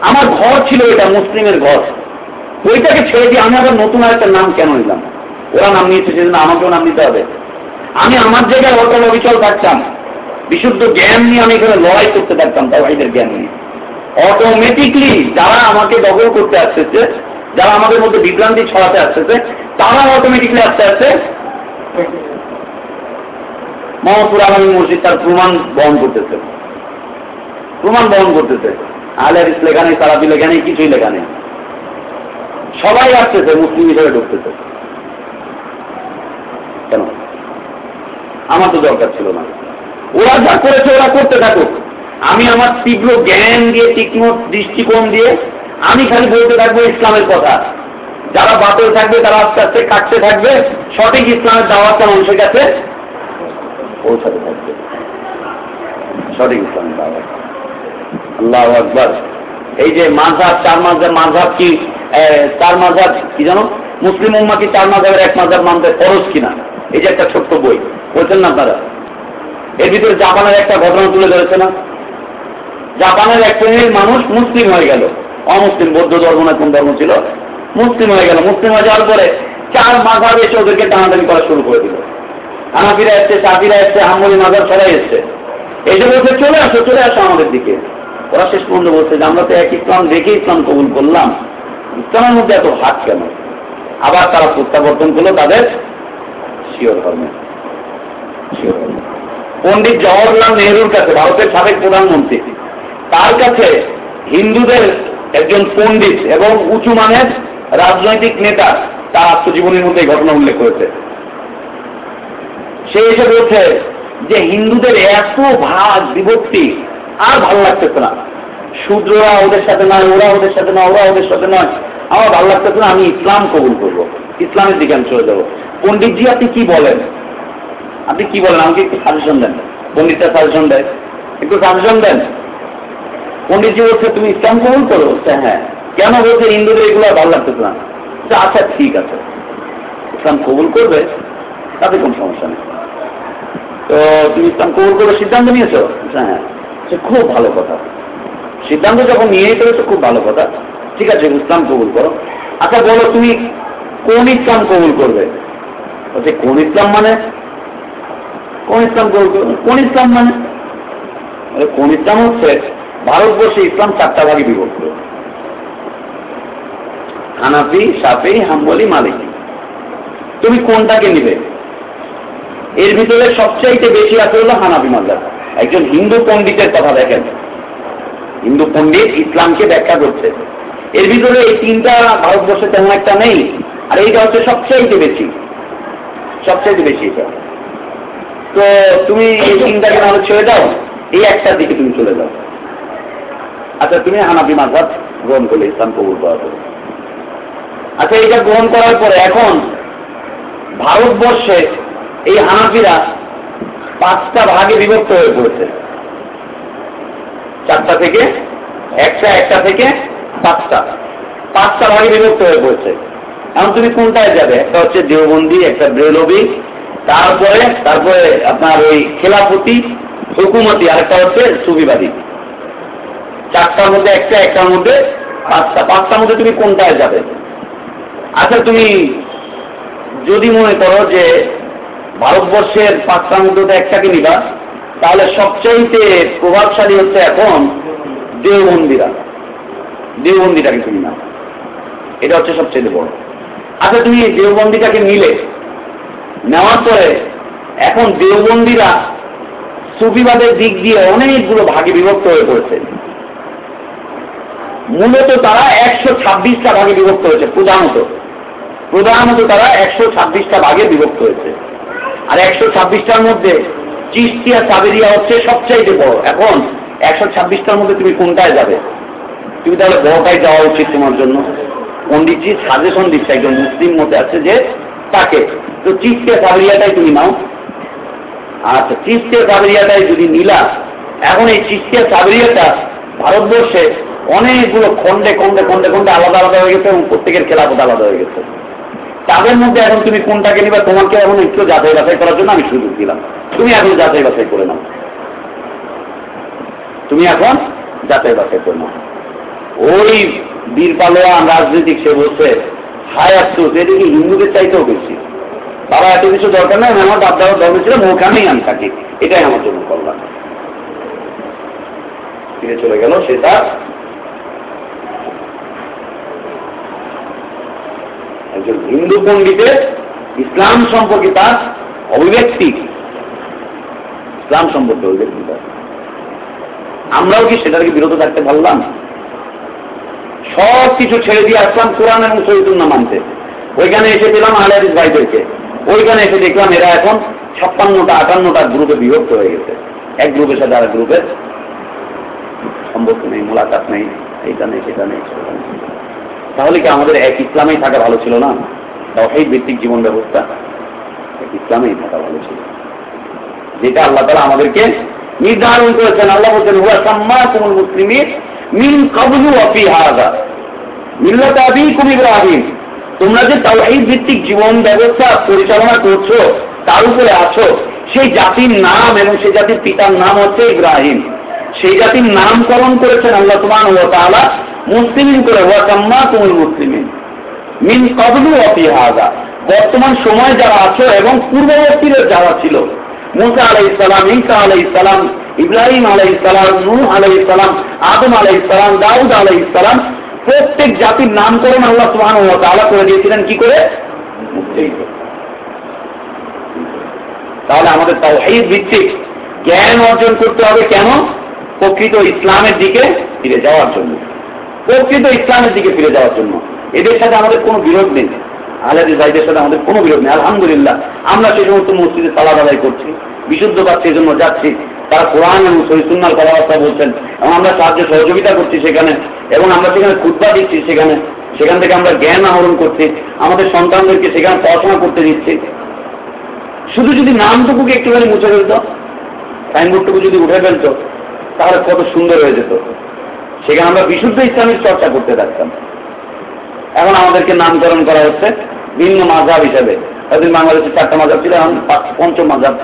আমার ঘর ছিল এটা, মুসলিমের ঘর। ওইটাকে ছেড়ে দিয়ে আমি আবার নতুন আরেকটা নাম কেন নিলাম? ওরা নাম নিয়েছে সেজন্য আমাকেও নাম নিতে হবে। আমি আমার জায়গায় অটল অবিচল থাকতাম। বিশুদ্ধ জ্ঞান নিয়ে আমি এখানে লড়াই করতে থাকতাম তাওহিদের জ্ঞান নিয়ে। অটোমেটিকলি যারা আমাকে দখল করতে আসতেছে যারা আমাদের মধ্যে বিভ্রান্তি ছড়াতে আসতেছে তারা অটোমেটিকলি আস্তে আস্তে মোহাম্মদপুর আলমী মসজিদ তার প্রমাণ বহন করতেছে। প্রমাণ বহন করতেছে। হাদিস লেখা নেই সারাবি লেখা নেই, কিছুই লেখা নেই। সবাই আসতেছে, মুসলিম হিসেবে ঢুকতেছে। কেন? আমার তো দরকার ছিল না। ওরা যা করেছে ওরা করতে থাকুক। আমি আমার তীব্র জ্ঞান দিয়ে, তীক্ষ্ণ দৃষ্টিকোণ দিয়ে আমি খালি বলতে থাকব ইসলামের কথা। যারা বাতিল থাকবে, তারা আস্তে আস্তে কাটতে থাকবে। সঠিক ইসলামের দাওয়াতটা মানুষের কাছে পৌঁছাতে থাকবে। সঠিক ইসলামের দাওয়াত। আল্লাহ আকবর। এই যে মাঝহাব, চার মাঝহাব মাঝহাব কি চার মাঝহাব কি জানো? মুসলিম উম্মা কি চার মাঝহাবের এক মাঝহাব মানতে খরচ কিনা? এই যে একটা ছোট্ট বই। বলছেন না তারা এর ভিতরে জাপানের একটা ঘটনা তুলে ধরেছে না? জাপানের এক শ্রেণির মানুষ মুসলিম হয়ে গেল। অমুসলিম, বৌদ্ধ ধর্ম না কোন ধর্ম ছিল? মুসলিম হয়ে গেল। মুসলিম হয়ে যাওয়ার পরে চার মাঝাব এসে ওদেরকে টানাটানি করা শুরু করে দিল। হানাফিরা এসছে, সাফিরা এসছে, হাম্বলি মাজার সবাই এসছে। যে বলছে, চলে আসো চলে আসো আমাদের দিকে। ওরা শেষ পর্যন্ত বলছে, যে আমরা তো এক ইসলাম, দেখে ইসলাম কবুল করলাম। ইসলামের মধ্যে এত হাত কেন? আবার তারা প্রত্যাবর্তন করল তাদের শিওর ধর্মে। শিওর ধর্মে। পণ্ডিত জওয়াহরলাল নেহরুর কাছে, ভারতের সাবেক প্রধানমন্ত্রী। তার কাছে হিন্দুদের একজন পণ্ডিত এবং উঁচু মানের রাজনৈতিক নেতা তার আত্মজীবনীর মধ্যে ঘটনা উল্লেখ করেছে। সে এসে বলছে যে হিন্দুদের এত ভাগ বিভক্তি আর ভালো লাগতেছে না। শূদ্ররা ওদের সাথে নয়, ওরা ওদের সাথে নয়, ওরা ওদের সাথে নয়। আমার ভালো লাগতেছে না, আমি ইসলাম কবুল করব। ইসলামের দিকে আমি চলে যাব। পণ্ডিতজি, আপনি কি বলেন? আপনি কি বলেন? আমাকে একটু সাজেশন দেন। পণ্ডিতটা সাজেশন দেয়। একটু সাজেশন দেন। পণ্ডিতজি বলছে, তুমি ইসলাম কবুল করো? বলছে হ্যাঁ। কেন বলছে? হিন্দুদের এগুলো ভালো লাগতেছে না। আচ্ছা ঠিক আছে। ইসলাম কবুল করবে, তাতে কোনো সমস্যা নেই। তো তুমি ইসলাম কবুল করবে, সিদ্ধান্ত নিয়েছো? হ্যাঁ। সে খুব ভালো কথা। সিদ্ধান্ত যখন নিয়েই ফেলেছো খুব ভালো কথা। ঠিক আছে ইসলাম কবুল করো। আচ্ছা বলো, তুমি কোন ইসলাম কবুল করবে? বলছে, কোন ইসলাম মানে? কোন ইসলাম করবে? কোন ইসলাম মানে? কোন ইসলাম হচ্ছে ভারতবর্ষে ইসলাম চারটা ভাগে বিভক্ত। হানাফি, সাফি, হাম্বলি, মালিকি। তুমি কোনটাকে নিবে? এর ভিতরে সবচাইতে বেশি আছে হলো হানাফি মাজার একজন হিন্দু পণ্ডিতের কথা দেখেন। হিন্দু পণ্ডিত ইসলামকে ব্যাখ্যা করছে। এর ভিতরে এই তিনটা ভারতবর্ষে তেমন একটা নেই। আর এইটা হচ্ছে সবচাইতে বেশি। সবচাইতে বেশি এটা। তো তুমি এই তিনটাকে নাহলে ছেড়ে দাও। এই একটার দিকে তুমি চলে যাও। আচ্ছা তুমি হানাফি মাজার গ্রহণ করলে ইসলাম কবুল করার পরে। আচ্ছা এটা গ্রহণ করার পরে এখন ভারতবর্ষে এই হানাফিরা পাঁচটা ভাগে বিভক্ত হয়ে পড়েছে। চারটা থেকে একটা একটা থেকে পাঁচটা। পাঁচটা ভাগে বিভক্ত হয়ে পড়েছে। এখন তুমি কোনটায় যাবে? একটা হচ্ছে দেওবন্দি, একটা ব্রেলবি তারপরে তারপরে আপনার ওই খেলাপতি, হুকুমতি, আরেকটা হচ্ছে সুবিবাদী চারটার মধ্যে একটা, একটার মধ্যে পাঁচটা। পাঁচটার মধ্যে তুমি কোনটায় যাবে? আচ্ছা তুমি যদি মনে করো যে ভারতবর্ষের পাঁচটার মধ্যে একটাকে নিবা, তাহলে সবচাইতে প্রভাবশালী হচ্ছে এখন দেওবন্দিরা। দেওবন্দিটাকে তুমি না এটা হচ্ছে সবচেয়ে বড়। আচ্ছা তুমি দেওবন্দিটাকে নিলে নেওয়ার পরে এখন দেওবন্দিরা সুফিবাদের দিক দিয়ে অনেকগুলো ভাগে বিভক্ত হয়ে পড়েছে। মূলত তারা একশো ছাব্বিশটা ভাগে বিভক্ত হয়েছে, প্রধানত। প্রধানত তারা একশো ছাব্বিশটা ভাগে বিভক্ত হয়েছে। আর একশো ছাব্বিশটার মধ্যে চিস্তিয়া সাবেরিয়া হচ্ছে সবচাইতে বড়। এখন একশো ছাব্বিশটার মধ্যে তুমি কোনটায় যাবে? তুমি তাহলে বড়টাই যাওয়া উচিত তোমার জন্য। পণ্ডিতজি সাজেশন দিচ্ছে, একজন মুসলিম মতে আছে যে তাকে তো চিস্তিয়া সাবেরিয়াটাই তুমি নাও। আচ্ছা চিস্তিয়া সাবেরিয়াটাই যদি নিলা এখন এই চিস্তিয়া সাবেরিয়াটা ভারতবর্ষে অনেকগুলো খন্ডে খন্ডে খন্ডে খন্ডে আলাদা আলাদা হয়ে গেছে এবং প্রত্যেকের খেলাফত আলাদা হয়ে গেছে। তাদের মধ্যে এখন তুমি কোনটাকে নিবা, তোমাকে এখন একটু যাচাই বাছাই করার জন্য আমি সুযোগ দিলাম। তুমি এখন যাচাই বাছাই করে নাও। তুমি এখন যাচাই বাছাই করে নাও। ওই বীর পালোয়ান রাজনীতিক সে বলছে, হায় আফসোস এদিকে হিন্দুদের চাইতেও বেশি। বাবা এত কিছু দরকার নেই আমি আমার বাপ দাবার ধর্ম ছিলাম ওখানেই আমি থাকি। এটাই আমার জন্য কল্যাণ। ফিরে চলে গেল সে তার একজন হিন্দু পণ্ডিতের ইসলাম সম্পর্কে তার অভিব্যক্তি ইসলাম সম্পর্কে অভিব্যক্তি তার? আমরাও কি সেটাকে বিরত থাকতে পারলাম? সব কিছু ছেড়ে দিয়ে আসলাম কোরআন এবং শহীদুল্লাহ মানতে। ওইখানে এসে পেলাম আলাদিস ভাইদেরকে। ওইখানে এসে দেখলাম এরা এখন ছাপ্পান্নটা, আটান্নটা গ্রুপে বিভক্ত হয়ে গেছে। এক গ্রুপের সাথে আর গ্রুপের সম্পর্ক নেই, মোলাকাত নেই, এইটা নেই, সেটা নেই তাহলে কি আমাদের এক ইসলামেই থাকা ভালো ছিল না? এই ভিত্তিক জীবন ব্যবস্থা। এক ইসলামেই থাকা ভালো ছিল। যেটা আল্লাহ তালা আমাদেরকে নির্ধারণ করেছেন। আল্লাহ বলছেন, হুয়া সাম্মা কুমুল মুসলিমের মিন কবলু অফি হাদা মিল্লাত আবিকুম ইব্রাহিম। তোমরা যে তাওহীদ ভিত্তিক জীবন ব্যবস্থা পরিচালনা করছ, তার উপরে আছো। সেই জাতির নাম এবং সেই জাতির পিতার নাম হচ্ছে ইব্রাহিম। সেই জাতির নামকরণ করেছেন আল্লাহ সুমান ও তাআলা। মুসলিমিন করে, ওয়া কাম্মা কুমুল মুসলিমিন। মিন কবলু অফি হাদা বর্তমান সময় যারা আছো এবং পূর্ববর্তীর যারা ছিল, মুসা আলাই ইসলাম ঈসা আলাই ইসলাম ইব্রাহিম আলাই ইসলাম নূহ আলাই ইসলাম আদম আলাই ইসলাম দাউদ আলাই ইসলাম প্রত্যেক জাতির নামকরণ আল্লাহ সুহান তালা করে দিয়েছিলেন কি করে? তাহলে আমাদের তাও এই ভিত্তিক জ্ঞান অর্জন করতে হবে কেন? প্রকৃত ইসলামের দিকে ফিরে যাওয়ার জন্য। প্রকৃত ইসলামের দিকে ফিরে যাওয়ার জন্য। এদের সাথে আমাদের কোনো বিরোধ নেই। আহলাদিস ভাইদের সাথে আমাদের কোনো বিরোধ নেই। আলহামদুলিল্লাহ, আমরা সেই সমস্ত মসজিদে তালা আদায় করছি, বিশুদ্ধ পাচ্ছি এই জন্য যাচ্ছি। তারা কোরআন এবং সহিসুন্নার কথাবার্তা বলছেন এবং আমরা সাহায্য সহযোগিতা করছি সেখানে এবং আমরা সেখানে খুদ্া দিচ্ছি সেখানে, সেখান থেকে আমরা জ্ঞান আহরণ করছি, আমাদের সন্তানদেরকে সেখানে পড়াশোনা করতে দিচ্ছি। শুধু যদি নামটুকুকে একটুখানি মুছে ফেলত, সাইনবোর্ডটুকু যদি উঠে ফেলত, তাহলে কত সুন্দর হয়ে যেত। সেখানে আমরা বিশুদ্ধ ইসলামের চর্চা করতে থাকতাম। এখন আমাদেরকে নামকরণ করা হচ্ছে ভিন্ন মাঝাব হিসেবে। এতদিন বাংলাদেশে চারটা মাঝাব ছিল, এখন পঞ্চম মাঝাব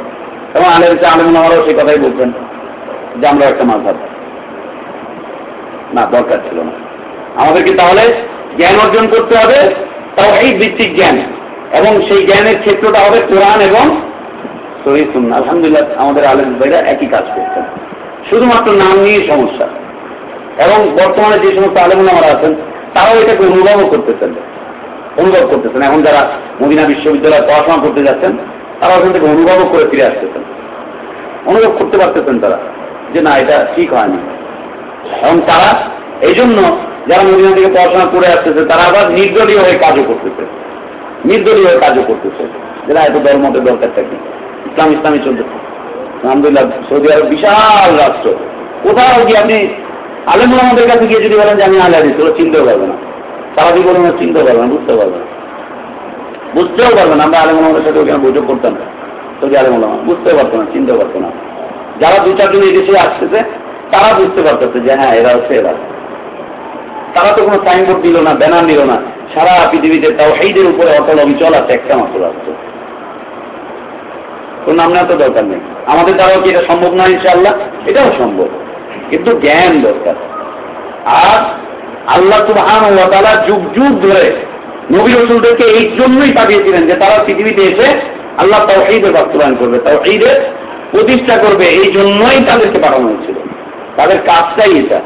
এবং আলের আলেম আমারও সেই কথাই বলছেন যে আমরা একটা মাঝাব না, দরকার ছিল না। আমাদেরকে তাহলে জ্ঞান অর্জন করতে হবে তাও এই ভিত্তিক জ্ঞান। এবং সেই জ্ঞানের ক্ষেত্রটা হবে কোরআন এবং শহীদ আলহামদুলিল্লাহ, আমাদের আলেম ভাইরা একই কাজ করছেন শুধুমাত্র নাম নিয়ে সমস্যা। এবং বর্তমানে যে সমস্ত আলেমুলামারা আছেন, তারাও এটাকে অনুভবও করতেছেন, অনুভব করতেছেন। এখন যারা মদিনা বিশ্ববিদ্যালয়ে পড়াশোনা করতে যাচ্ছেন তারা ওখান থেকে অনুভবও করে ফিরে আসতেছেন। অনুভব করতে পারতেছেন তারা যে না, এটা ঠিক হয়নি। এবং তারা এই জন্য যারা মদিনা থেকে পড়াশোনা করে আসতেছে, তারা আবার নির্দলীয় হয়ে কাজও করতেছে। নির্দলীয় হয়ে কাজও করতেছে। যেটা এত ধর্মতের দরকার থাকে ইসলাম ইসলামী চলতেছে আলহামদুলিল্লাহ, সৌদি আরব বিশাল রাষ্ট্র। কোথাও গিয়ে আপনি আলেম আমাদের কাছে গিয়ে যদি বলেন যে আমি আলে হাদিস ওরা চিনতেও পারবে না। সারা জীবন চিনতে পারবে না বুঝতে পারবে না। বুঝতেও পারবে না, আমরা আলেম আমাদের সাথে ওখানে বৈঠক করতাম? না সৌদি আলেম বুঝতেও পারতো না, চিনতেও পারতো না। যারা দু চারজন এই দেশে আসতেছে, তারা বুঝতে পারতেছে যে হ্যাঁ এরা হচ্ছে এরা। তারা তো কোনো সাইনবোর্ড দিল না, ব্যানার নিল না। সারা পৃথিবীতে তাও এইদের উপরে অটল অবিচল আছে একটা মাত্র রাষ্ট্র। তো নাম নেওয়া তো দরকার নেই। আমাদের দ্বারাও কি এটা সম্ভব নয় ইনশাআল্লাহ? এটাও সম্ভব। কিন্তু জ্ঞান দরকার। আর আল্লাহ ও তারা যুগ যুগ ধরে নবী রসুলদেরকে এই জন্যই পাঠিয়েছিলেন যে তারা পৃথিবীতে এসে আল্লাহ তাও ঈদের বাস্তবায়ন করবে তাও ঈদের প্রতিষ্ঠা করবে, এই জন্যই তাদেরকে পাঠানো হয়েছিল। তাদের কাজটাই এটা।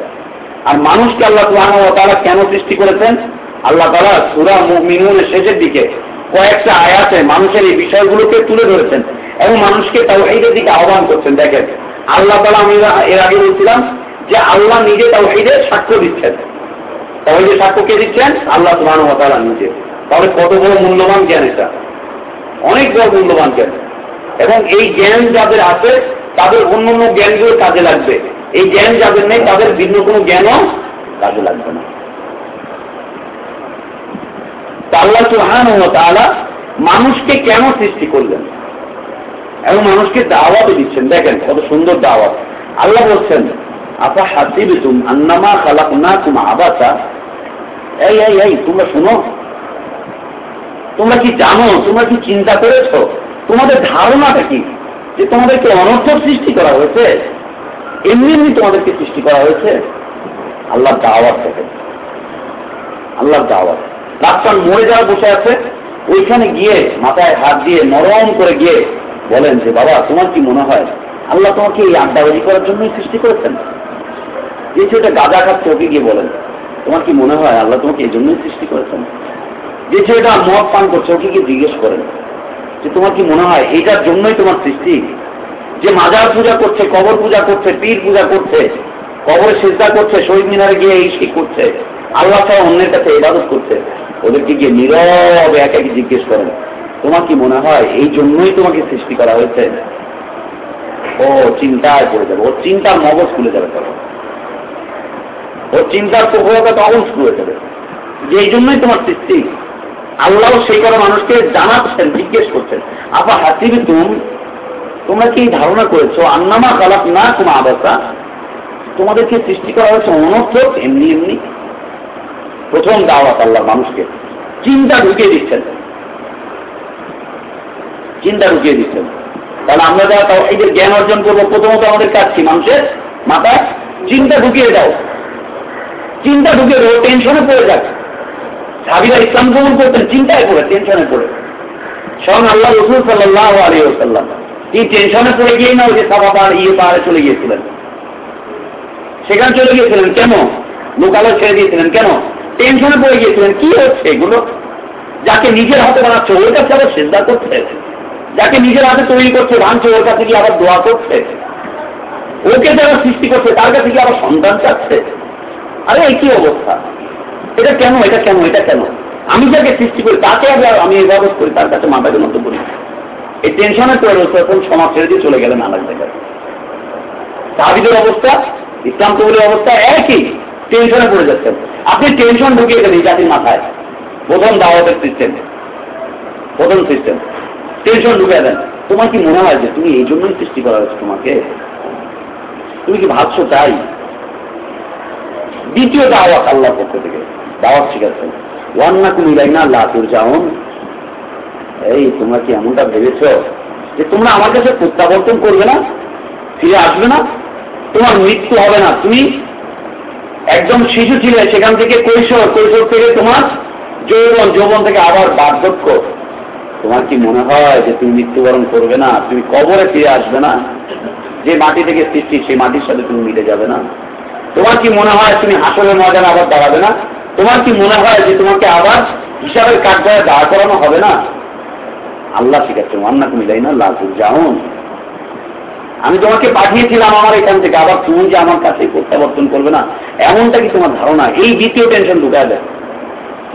আর মানুষকে আল্লাহ ও তারা কেন সৃষ্টি করেছেন? আল্লাহ তারা সুরা মিনুনের শেষের দিকে কয়েকটা আয়াতে মানুষের এই বিষয়গুলোকে তুলে ধরেছেন এবং মানুষকে তাও ঈদের দিকে আহ্বান করছেন। দেখেন, আল্লাহ তালা আমি এর আগে বলছিলাম যে আল্লাহ নিজে তাওহিদের সাক্ষ্য দিচ্ছেন। তাওহিদের সাক্ষ্য কে দিচ্ছেন? আল্লাহ সুবাহ নিজে। তাহলে কত বড় মূল্যবান জ্ঞান এটা? অনেক বড় মূল্যবান জ্ঞান। এবং এই জ্ঞান যাদের আছে, তাদের অন্য অন্য জ্ঞানগুলো কাজে লাগবে। এই জ্ঞান যাদের নেই, তাদের ভিন্ন কোনো জ্ঞানও কাজে লাগবে না। আল্লাহ সুহান তালা মানুষকে কেন সৃষ্টি করলেন? এবং মানুষকে দাওয়াতও দিচ্ছেন। দেখেন কত সুন্দর দাওয়াত। আল্লাহ বলছেন আপা হাসিব তুম আন্নামা খালাক না তুম আবাসা। এই এই এই, তোমরা শুনো। তোমরা কি জানো? তোমরা কি চিন্তা করেছ? তোমাদের ধারণাটা কি? যে তোমাদেরকে সৃষ্টি করা হয়েছে? এমনি এমনি তোমাদেরকে সৃষ্টি করা হয়েছে? দাওয়াত আল্লাহর দাওয়াত। মোড়ে যারা বসে আছে, ওইখানে গিয়ে মাথায় হাত দিয়ে নরম করে গিয়ে বলেন যে, বাবা, তোমার কি মনে হয়? আল্লাহ তোমাকে এই আড্ডাবাজি করার জন্যই সৃষ্টি করেছেন? যে ছেলেটা গাঁজা খাচ্ছে, ওকে গিয়ে বলেন। তোমার কি মনে হয় আল্লাহ তোমাকে এই জন্যই সৃষ্টি করেছেন? যে ছেলেটা মদ পান করছে, ওকে গিয়ে জিজ্ঞেস করেন। যে তোমার কি মনে হয় এইটার জন্যই তোমার সৃষ্টি? যে মাজার পূজা করছে, কবর পূজা করছে, পীর পূজা করছে, কবরে চেষ্টা করছে, শহীদ মিনারে গিয়ে এই সেই করছে, আল্লাহ ছাড়া অন্যের কাছে ইবাদত করছে, ওদেরকে গিয়ে নীরবে এক একে জিজ্ঞেস করেন, তোমার কি মনে হয় এই জন্যই তোমাকে সৃষ্টি করা হয়েছে? ও চিন্তায় পড়ে যাবে, ওর চিন্তার মগজ খুলে যাবে তখন। ওর চিন্তার প্রবলতা তখন শুরু হয়ে যাবে। যে এই জন্যই তোমার সৃষ্টি। আল্লাহ সেই করে মানুষকে জানাচ্ছেন, জিজ্ঞেস করছেন আপা হাসিবি তুম তোমরা কি ধারণা করেছ, আন্নামা খালাপ না কোনো আবাসা তোমাদেরকে সৃষ্টি করা হয়েছে অনর্থক? এমনি এমনি। প্রথম দাওয়াত আল্লাহ মানুষকে। চিন্তা ঢুকিয়ে দিচ্ছেন। চিন্তা ঢুকিয়ে দিচ্ছেন। তাহলে আমরা যারা এই যে জ্ঞান অর্জন করব, প্রথমত আমাদের কাজ মানুষের মাথায় চিন্তা ঢুকিয়ে দাও। চিন্তা ঢুকিয়ে দাও টেনশনে পড়ে যাচ্ছে। সাবিরা ইসলাম গ্রহণ করতেন, চিন্তায় পড়ে টেনশনে পড়ে। স্বয়ং আল্লাহ রসুল সাল্লাহ আলী ওসাল্লাম এই টেনশনে পড়ে গিয়েই না ওই যে সাবা পাহাড় ইয়ে পাহাড়ে চলে গিয়েছিলেন। সেখানে চলে গিয়েছিলেন কেন? লোকালয় ছেড়ে দিয়েছিলেন কেন? টেনশনে পড়ে গিয়েছিলেন। কি হচ্ছে এগুলো? যাকে নিজের হাতে বানাচ্ছে, ওর কাছে আবার শ্রদ্ধা করছে যাকে নিজের হাতে তৈরি করছে, ভাঙছে, ওর কাছে গিয়ে আবার দোয়া করছে ওকে যারা সৃষ্টি করছে, তার কাছে গিয়ে আবার সন্তান চাচ্ছে। আরে, এই কি অবস্থা? এটা কেন এটা কেন এটা কেন? আমি যাকে সৃষ্টি করি, তাকে আবার আমি ইবাদত করি, তার কাছে মাথাকে মতো করি এই টেনশনে পড়ে রয়েছে, এখন সমাজ ছেড়ে দিয়ে চলে গেলেন আলাদা জায়গায়। তাবিদের অবস্থা, ইসলাম কবুলের অবস্থা একই, টেনশনে পড়ে যাচ্ছেন আপনি টেনশন ঢুকিয়ে দেন এই জাতির মাথায়। প্রথম দাওয়াতের সিস্টেম প্রথম সিস্টেম টেনশন ঢুকে দেন। তোমার কি মনে হয় যে তুমি এই জন্যই সৃষ্টি করা হয়েছে তোমাকে? তুমি কি ভাবছ তাই? দ্বিতীয় দাওয়াত আল্লাহর পক্ষ থেকে। দাওয়াত শিখাচ্ছেন ওয়ান্না কুমিলাই না লাতুর যাওন এই, তোমরা কি এমনটা ভেবেছ যে তোমরা আমার কাছে প্রত্যাবর্তন করবে না? ফিরে আসবে না? তোমার মৃত্যু হবে না। তুমি একদম শিশু ছিলে, সেখান থেকে কৈশোর কৈশোর থেকে তোমার যৌবন যৌবন থেকে আবার বার্ধক্য। তোমার কি মনে হয় যে তুমি মৃত্যুবরণ করবে না? তুমি কবরে ফিরে আসবে না? যে মাটি থেকে সৃষ্টি, সেই মাটির সাথে তুমি মিলে যাবে না? তোমার কি মনে হয় তুমি আসলে ময়দানে আবার দাঁড়াবে না? তোমার কি মনে হয় যে তোমাকে আবার হিসাবের কাঠগড়ে দাঁড় করানো হবে না? আল্লাহ শিখাচ্ছে মান্না তুমি যাই না লাগুর যাওন আমি তোমাকে পাঠিয়েছিলাম আমার এখান থেকে, আবার তুমি যে আমার কাছে প্রত্যাবর্তন করবে না, এমনটা কি তোমার ধারণা? এই দ্বিতীয় টেনশন ঢুকায় দেয়।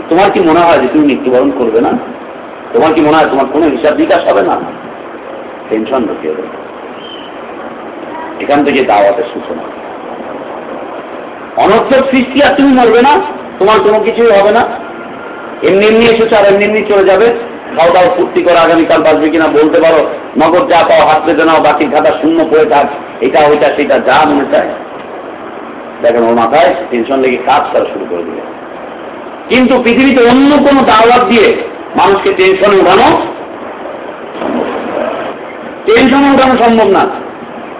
তোমার কি মনে হয় যে তুমি মৃত্যুবরণ করবে না? তোমার কি মনে হয় তোমার কোনো হিসাব বিকাশ হবে না? টেনশন ঢুকিয়ে দেবে এখান থেকে দাওয়াতের সূচনা। অনর্থক সৃষ্টি আর তুমি মরবে না, তোমার কোনো কিছুই হবে না। এমনি এমনি এসেছ আর এমনি এমনি চলে যাবে। খাও দাও, ফুর্তি করে, আগামীকাল বাঁচবে কিনা বলতে পারো। নগদ যা পাও হাত পেতে নাও, বাকি খাতা শূন্য পড়ে থাক। এটা, ওইটা, সেটা, যা মনে চায়। দেখেন ওর মাথায় টেনশন লেগে কাজ করা শুরু করে দিবে কিন্তু পৃথিবীতে অন্য কোনো দাওয়াত দিয়ে মানুষকে টেনশনে উঠানো টেনশনে উঠানো সম্ভব না।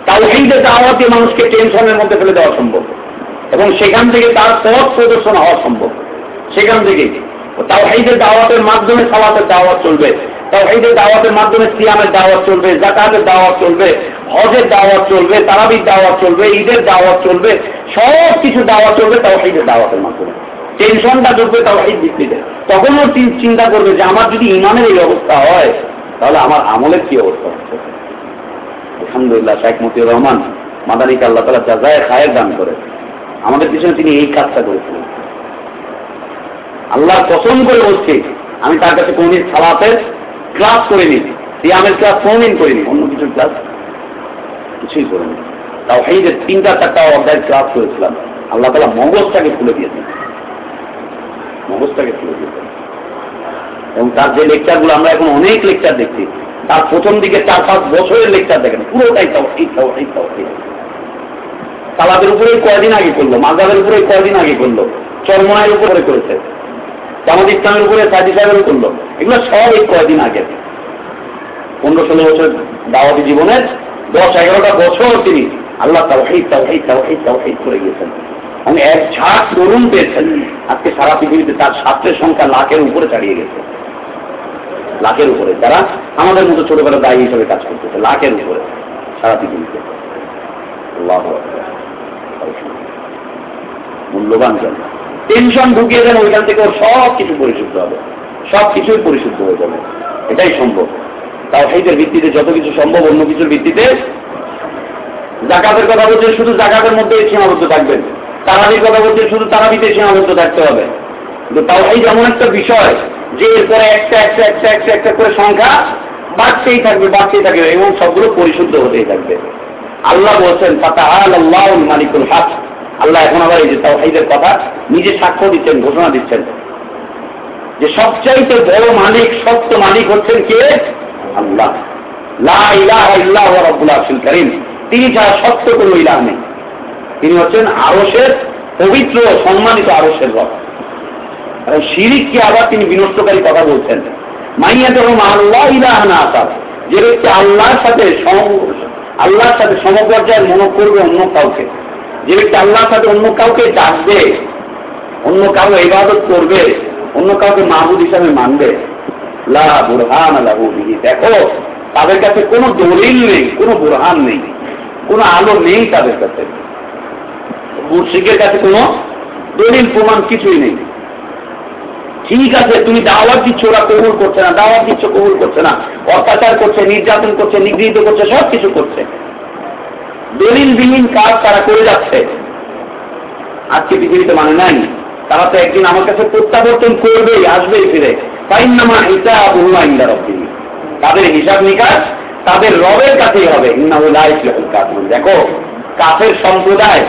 তাও যে দাওয়াত দিয়ে মানুষকে টেনশনের মধ্যে ফেলে দেওয়া সম্ভব। এবং সেখান থেকে তার পথ প্রদর্শন হওয়া সম্ভব। সেখান থেকে। তাও এইদের দাওয়াতের মাধ্যমে সালাতের দাওয়াত চলবে। তাও এইদের দাওয়াতের মাধ্যমে সিয়ামের দাওয়াত চলবে জাকাতের দাওয়াত চলবে, হজের দাওয়াত চলবে, তারাবির দাওয়াত চলবে, ঈদের দাওয়াত চলবে, সব কিছু দাওয়াত চলবে তাও এইদের দাওয়াতের মাধ্যমে। টেনশনটা ঢুকবে তাও এই ভিত্তিতে তখনও চিন্তা করবে যে আমার যদি ইমানের এই অবস্থা হয়, তাহলে আমার আমলের কি অবস্থা হচ্ছে? আলহামদুলিল্লাহ, শেখ মতিউর রহমান, মাদানিকে আল্লাহ তালা যাজায় খায়ের দান করে আমাদের পিছনে তিনি এই কাজটা করেছিলেন। আল্লাহ পছন্দ করে বলছি, আমি তার কাছে কোনদিন সালাতের ক্লাস করিনি, সিয়ামের ক্লাস কোনদিন করিনি, অন্য কিছুর ক্লাস কিছুই করিনি। তাও এই যে তিনটা চারটা অধ্যায়ের ক্লাস করেছিলাম। আল্লাহ তালা মগজটাকে খুলে দিয়েছেন মগজটাকে খুলে দিয়েছেন এবং তার যে লেকচারগুলো আমরা এখন অনেক লেকচার দেখছি, তার প্রথম দিকে চার পাঁচ বছরের লেকচার দেখেন, পুরোটাই তাও এই তাও এই তাও এই সালাদের উপরে কয়দিন আগে করল মাজাবের উপরে কয়দিন আগে করল চরমনায়ের উপরে করেছে, জামাত ইসলামের উপরে সাজি সাহেবের করল, এগুলো সব এই কয়দিন আগে। পনেরো ষোলো বছর দাওয়াতি জীবনের দশ, এগারোটা বছর তিনি আল্লাহ তাও এই তাও এই তাও এই তাও এই করে গিয়েছেন। এবং এক ঝাঁক তরুণ পেয়েছেন। আজকে সারা পৃথিবীতে তার ছাত্রের সংখ্যা লাখের উপরে ছাড়িয়ে গেছে। লাখের উপরে। যারা আমাদের মতো ছোটবেলা দায়ী হিসেবে কাজ করতেছে, লাখের উপরে সারা পৃথিবীতে। আল্লাহু। মূল্যবান জন। টেনশন ঢুকিয়ে দেন ওইখান থেকে ওর সব কিছু পরিশুদ্ধ হবে। সব কিছুই পরিশুদ্ধ হয়ে যাবে। এটাই সম্ভব। তাও সেইদের ভিত্তিতে যত কিছু সম্ভব অন্য কিছুর ভিত্তিতে জাকাতের কথা বলছেন, শুধু জাকাতের মধ্যে সীমাবদ্ধ থাকবেন। তারাবির কথা বলছেন, শুধু তারাবিতে সীমাবদ্ধ থাকতে হবে। কিন্তু তাও এই যেমন একটা বিষয় যে এরপরে একটা একটা একটা একটা একটা করে সংখ্যা বাড়তেই থাকবে বাড়তেই থাকবে এবং সবগুলো পরিশুদ্ধ হতেই থাকবে। আল্লাহ বলছেন আল্লাহ মালিকুল হাক। আল্লাহ এখন আবার এই যে তাওহীদের কথা নিজে সাক্ষ্য দিচ্ছেন, ঘোষণা দিচ্ছেন। যে সবচাইতে বড় মালিক, সত্য মালিক হচ্ছেন কে? আল্লাহ। কারীম। তিনি ছাড়া সত্য কোনো ইলাহ নেই। তিনি হচ্ছেন আরশের পবিত্র সম্মানিত আরশের রব। শিরিককে আবার তিনি বিনষ্টকারী কথা বলছেন। মাইয়া যখন আল্লাহ ইলাহ না আসার যে ব্যক্তি আল্লাহর সাথে আল্লাহর সাথে সমপর্যায়ের মনে করবে অন্য কাউকে। যে ব্যক্তি আল্লাহর সাথে অন্য কাউকে ডাকবে, অন্য কাউকে ইবাদত করবে, অন্য কাউকে মাহবুদ হিসাবে মানবে, লা বুরহান দেখো, তাদের কাছে কোনো দলিল নেই, কোনো বুরহান নেই, কোনো আলো নেই তাদের কাছে। মুর্শিকের কাছে কোনো দলিল, প্রমাণ কিছুই নেই। ঠিক আছে, তুমি দাওয়াত দিচ্ছ, ওরা কবুল করছে না, দাওয়াত দিচ্ছ, কবুল করছে না। অত্যাচার করছে, নির্যাতন করছে, নিগৃহীত করছে, সব কিছু করছে। দলিলবিহীন কাজ তারা করে যাচ্ছে। আজকে পৃথিবীতে মানে নাই। তারা তো একদিন আমার কাছে প্রত্যাবর্তন করবেই আসবেই ফিরে। পাইনামা হিসাব হুমা ইন্দা রব্বি তাদের হিসাব নিকাশ তাদের রবের কাছেই হবে। দেখো, কাফের সম্প্রদায়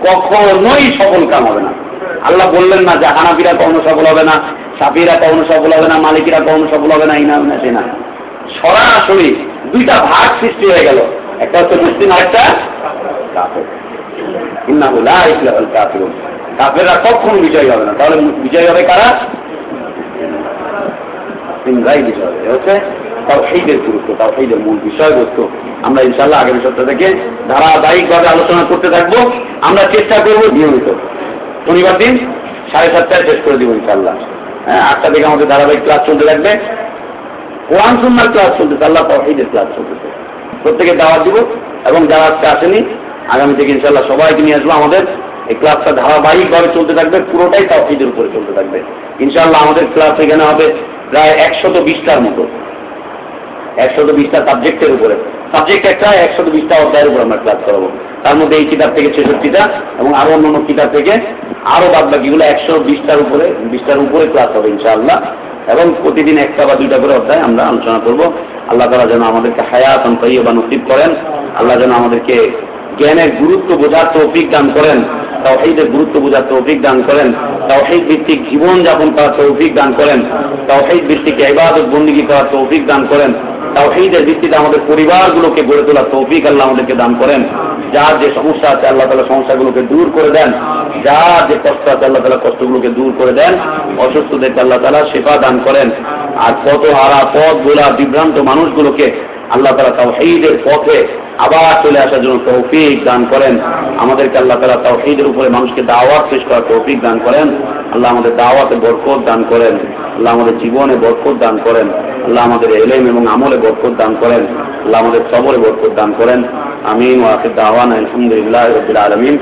কখনোই সফল কাম হবে না। আল্লাহ বললেন না যে হানাবিরা কখনো সফল হবে না, সাফিরা কখনো সফল হবে না, মালিকিরা কখনো সফল হবে না, ইনা না সে না সরাসরি দুইটা ভাগ সৃষ্টি হয়ে গেল। একটা হচ্ছে মুসলিম, আরেকটা কাফেররা কখনো বিজয়ী হবে না। তাহলে হবে কারা? আমরা ইনশাআল্লাহ আগামী সপ্তাহ থেকে ধারাবাহিকভাবে আলোচনা করতে থাকব। আমরা চেষ্টা করব নিয়মিত। শনিবার দিন সাড়ে সাতটায় শেষ করে দিব ইনশাআল্লাহ। হ্যাঁ আটটা থেকে আমাদের ধারাবাহিক ক্লাস চলতে থাকবে কোরআন, সুন্নার ক্লাস চলতেছে, আল্লাহ তাওহীদের ক্লাস চলতেছে। প্রত্যেকে দাওয়াত দিব এবং যারা আজকে আসেনি, আগামী থেকে ইনশাল্লাহ সবাইকে নিয়ে আসব আমাদের। এই ক্লাসটা ধারাবাহিকভাবে চলতে থাকবে, পুরোটাই তাওহীদের উপরে চলতে থাকবে। ইনশাল্লাহ আমাদের ক্লাস এখানে হবে প্রায় একশত বিশটার মতো। একশত বিশটা সাবজেক্টের উপরে। সাবজেক্ট একটা, একশত বিশটা অধ্যায়ের উপর আমরা ক্লাস করাবো। তার মধ্যে এই কিতাব থেকে ছেষট্টিটা এবং আরও অন্যান্য কিতাব থেকে আরও বাদ বাকিগুলো একশো বিশটার উপরে বিশটার উপরে ক্লাস হবে ইনশাআল্লাহ। এবং প্রতিদিন একটা বা দুইটা করে অধ্যায় আমরা আলোচনা করব। আল্লাহ তালা যেন আমাদেরকে হায়াত বা নসিব করেন। আল্লাহ যেন আমাদেরকে জ্ঞানের গুরুত্ব বোঝার তৌফিক দান করেন তাও তাওহীদের গুরুত্ব বোঝার তৌফিক দান করেন, তাওহীদ ভিত্তিক জীবন যাপন করার তৌফিক দান করেন, তাওহীদ ভিত্তিক ইবাদত বন্দিগি করার তৌফিক দান করেন তাও তাওহীদের ভিত্তিতে আমাদের পরিবারগুলোকে গড়ে তোলার তৌফিক আল্লাহ আমাদেরকে দান করেন। যার যে সমস্যা আছে আল্লাহ তালা সমস্যাগুলোকে দূর করে দেন, যার যে কষ্ট আছে আল্লাহ তালা কষ্টগুলোকে দূর করে দেন, অসুস্থদেরকে আল্লাহ তালা সেবা দান করেন। আর কত হারা পথ গোলা বিভ্রান্ত মানুষগুলোকে আল্লাহ তালা তাওহীদের পথে আবার চলে আসার জন্য তৌফিক দান করেন। আমাদেরকে আল্লাহ তালা তাওহীদের উপরে মানুষকে দাওয়াত পেশ করার তৌফিক দান করেন। আল্লাহ আমাদের দাওয়াতে বরকত দান করেন। আল্লাহ আমাদের জীবনে বরকত দান করেন। আল্লাহ আমাদের এলেম এবং আমলে বরকত দান করেন। আল্লাহ আমাদের সবরে বরকত দান করেন। আমিন ওয়াকিদ দাওয়ান আলহামদুলিল্লাহ আলমিন।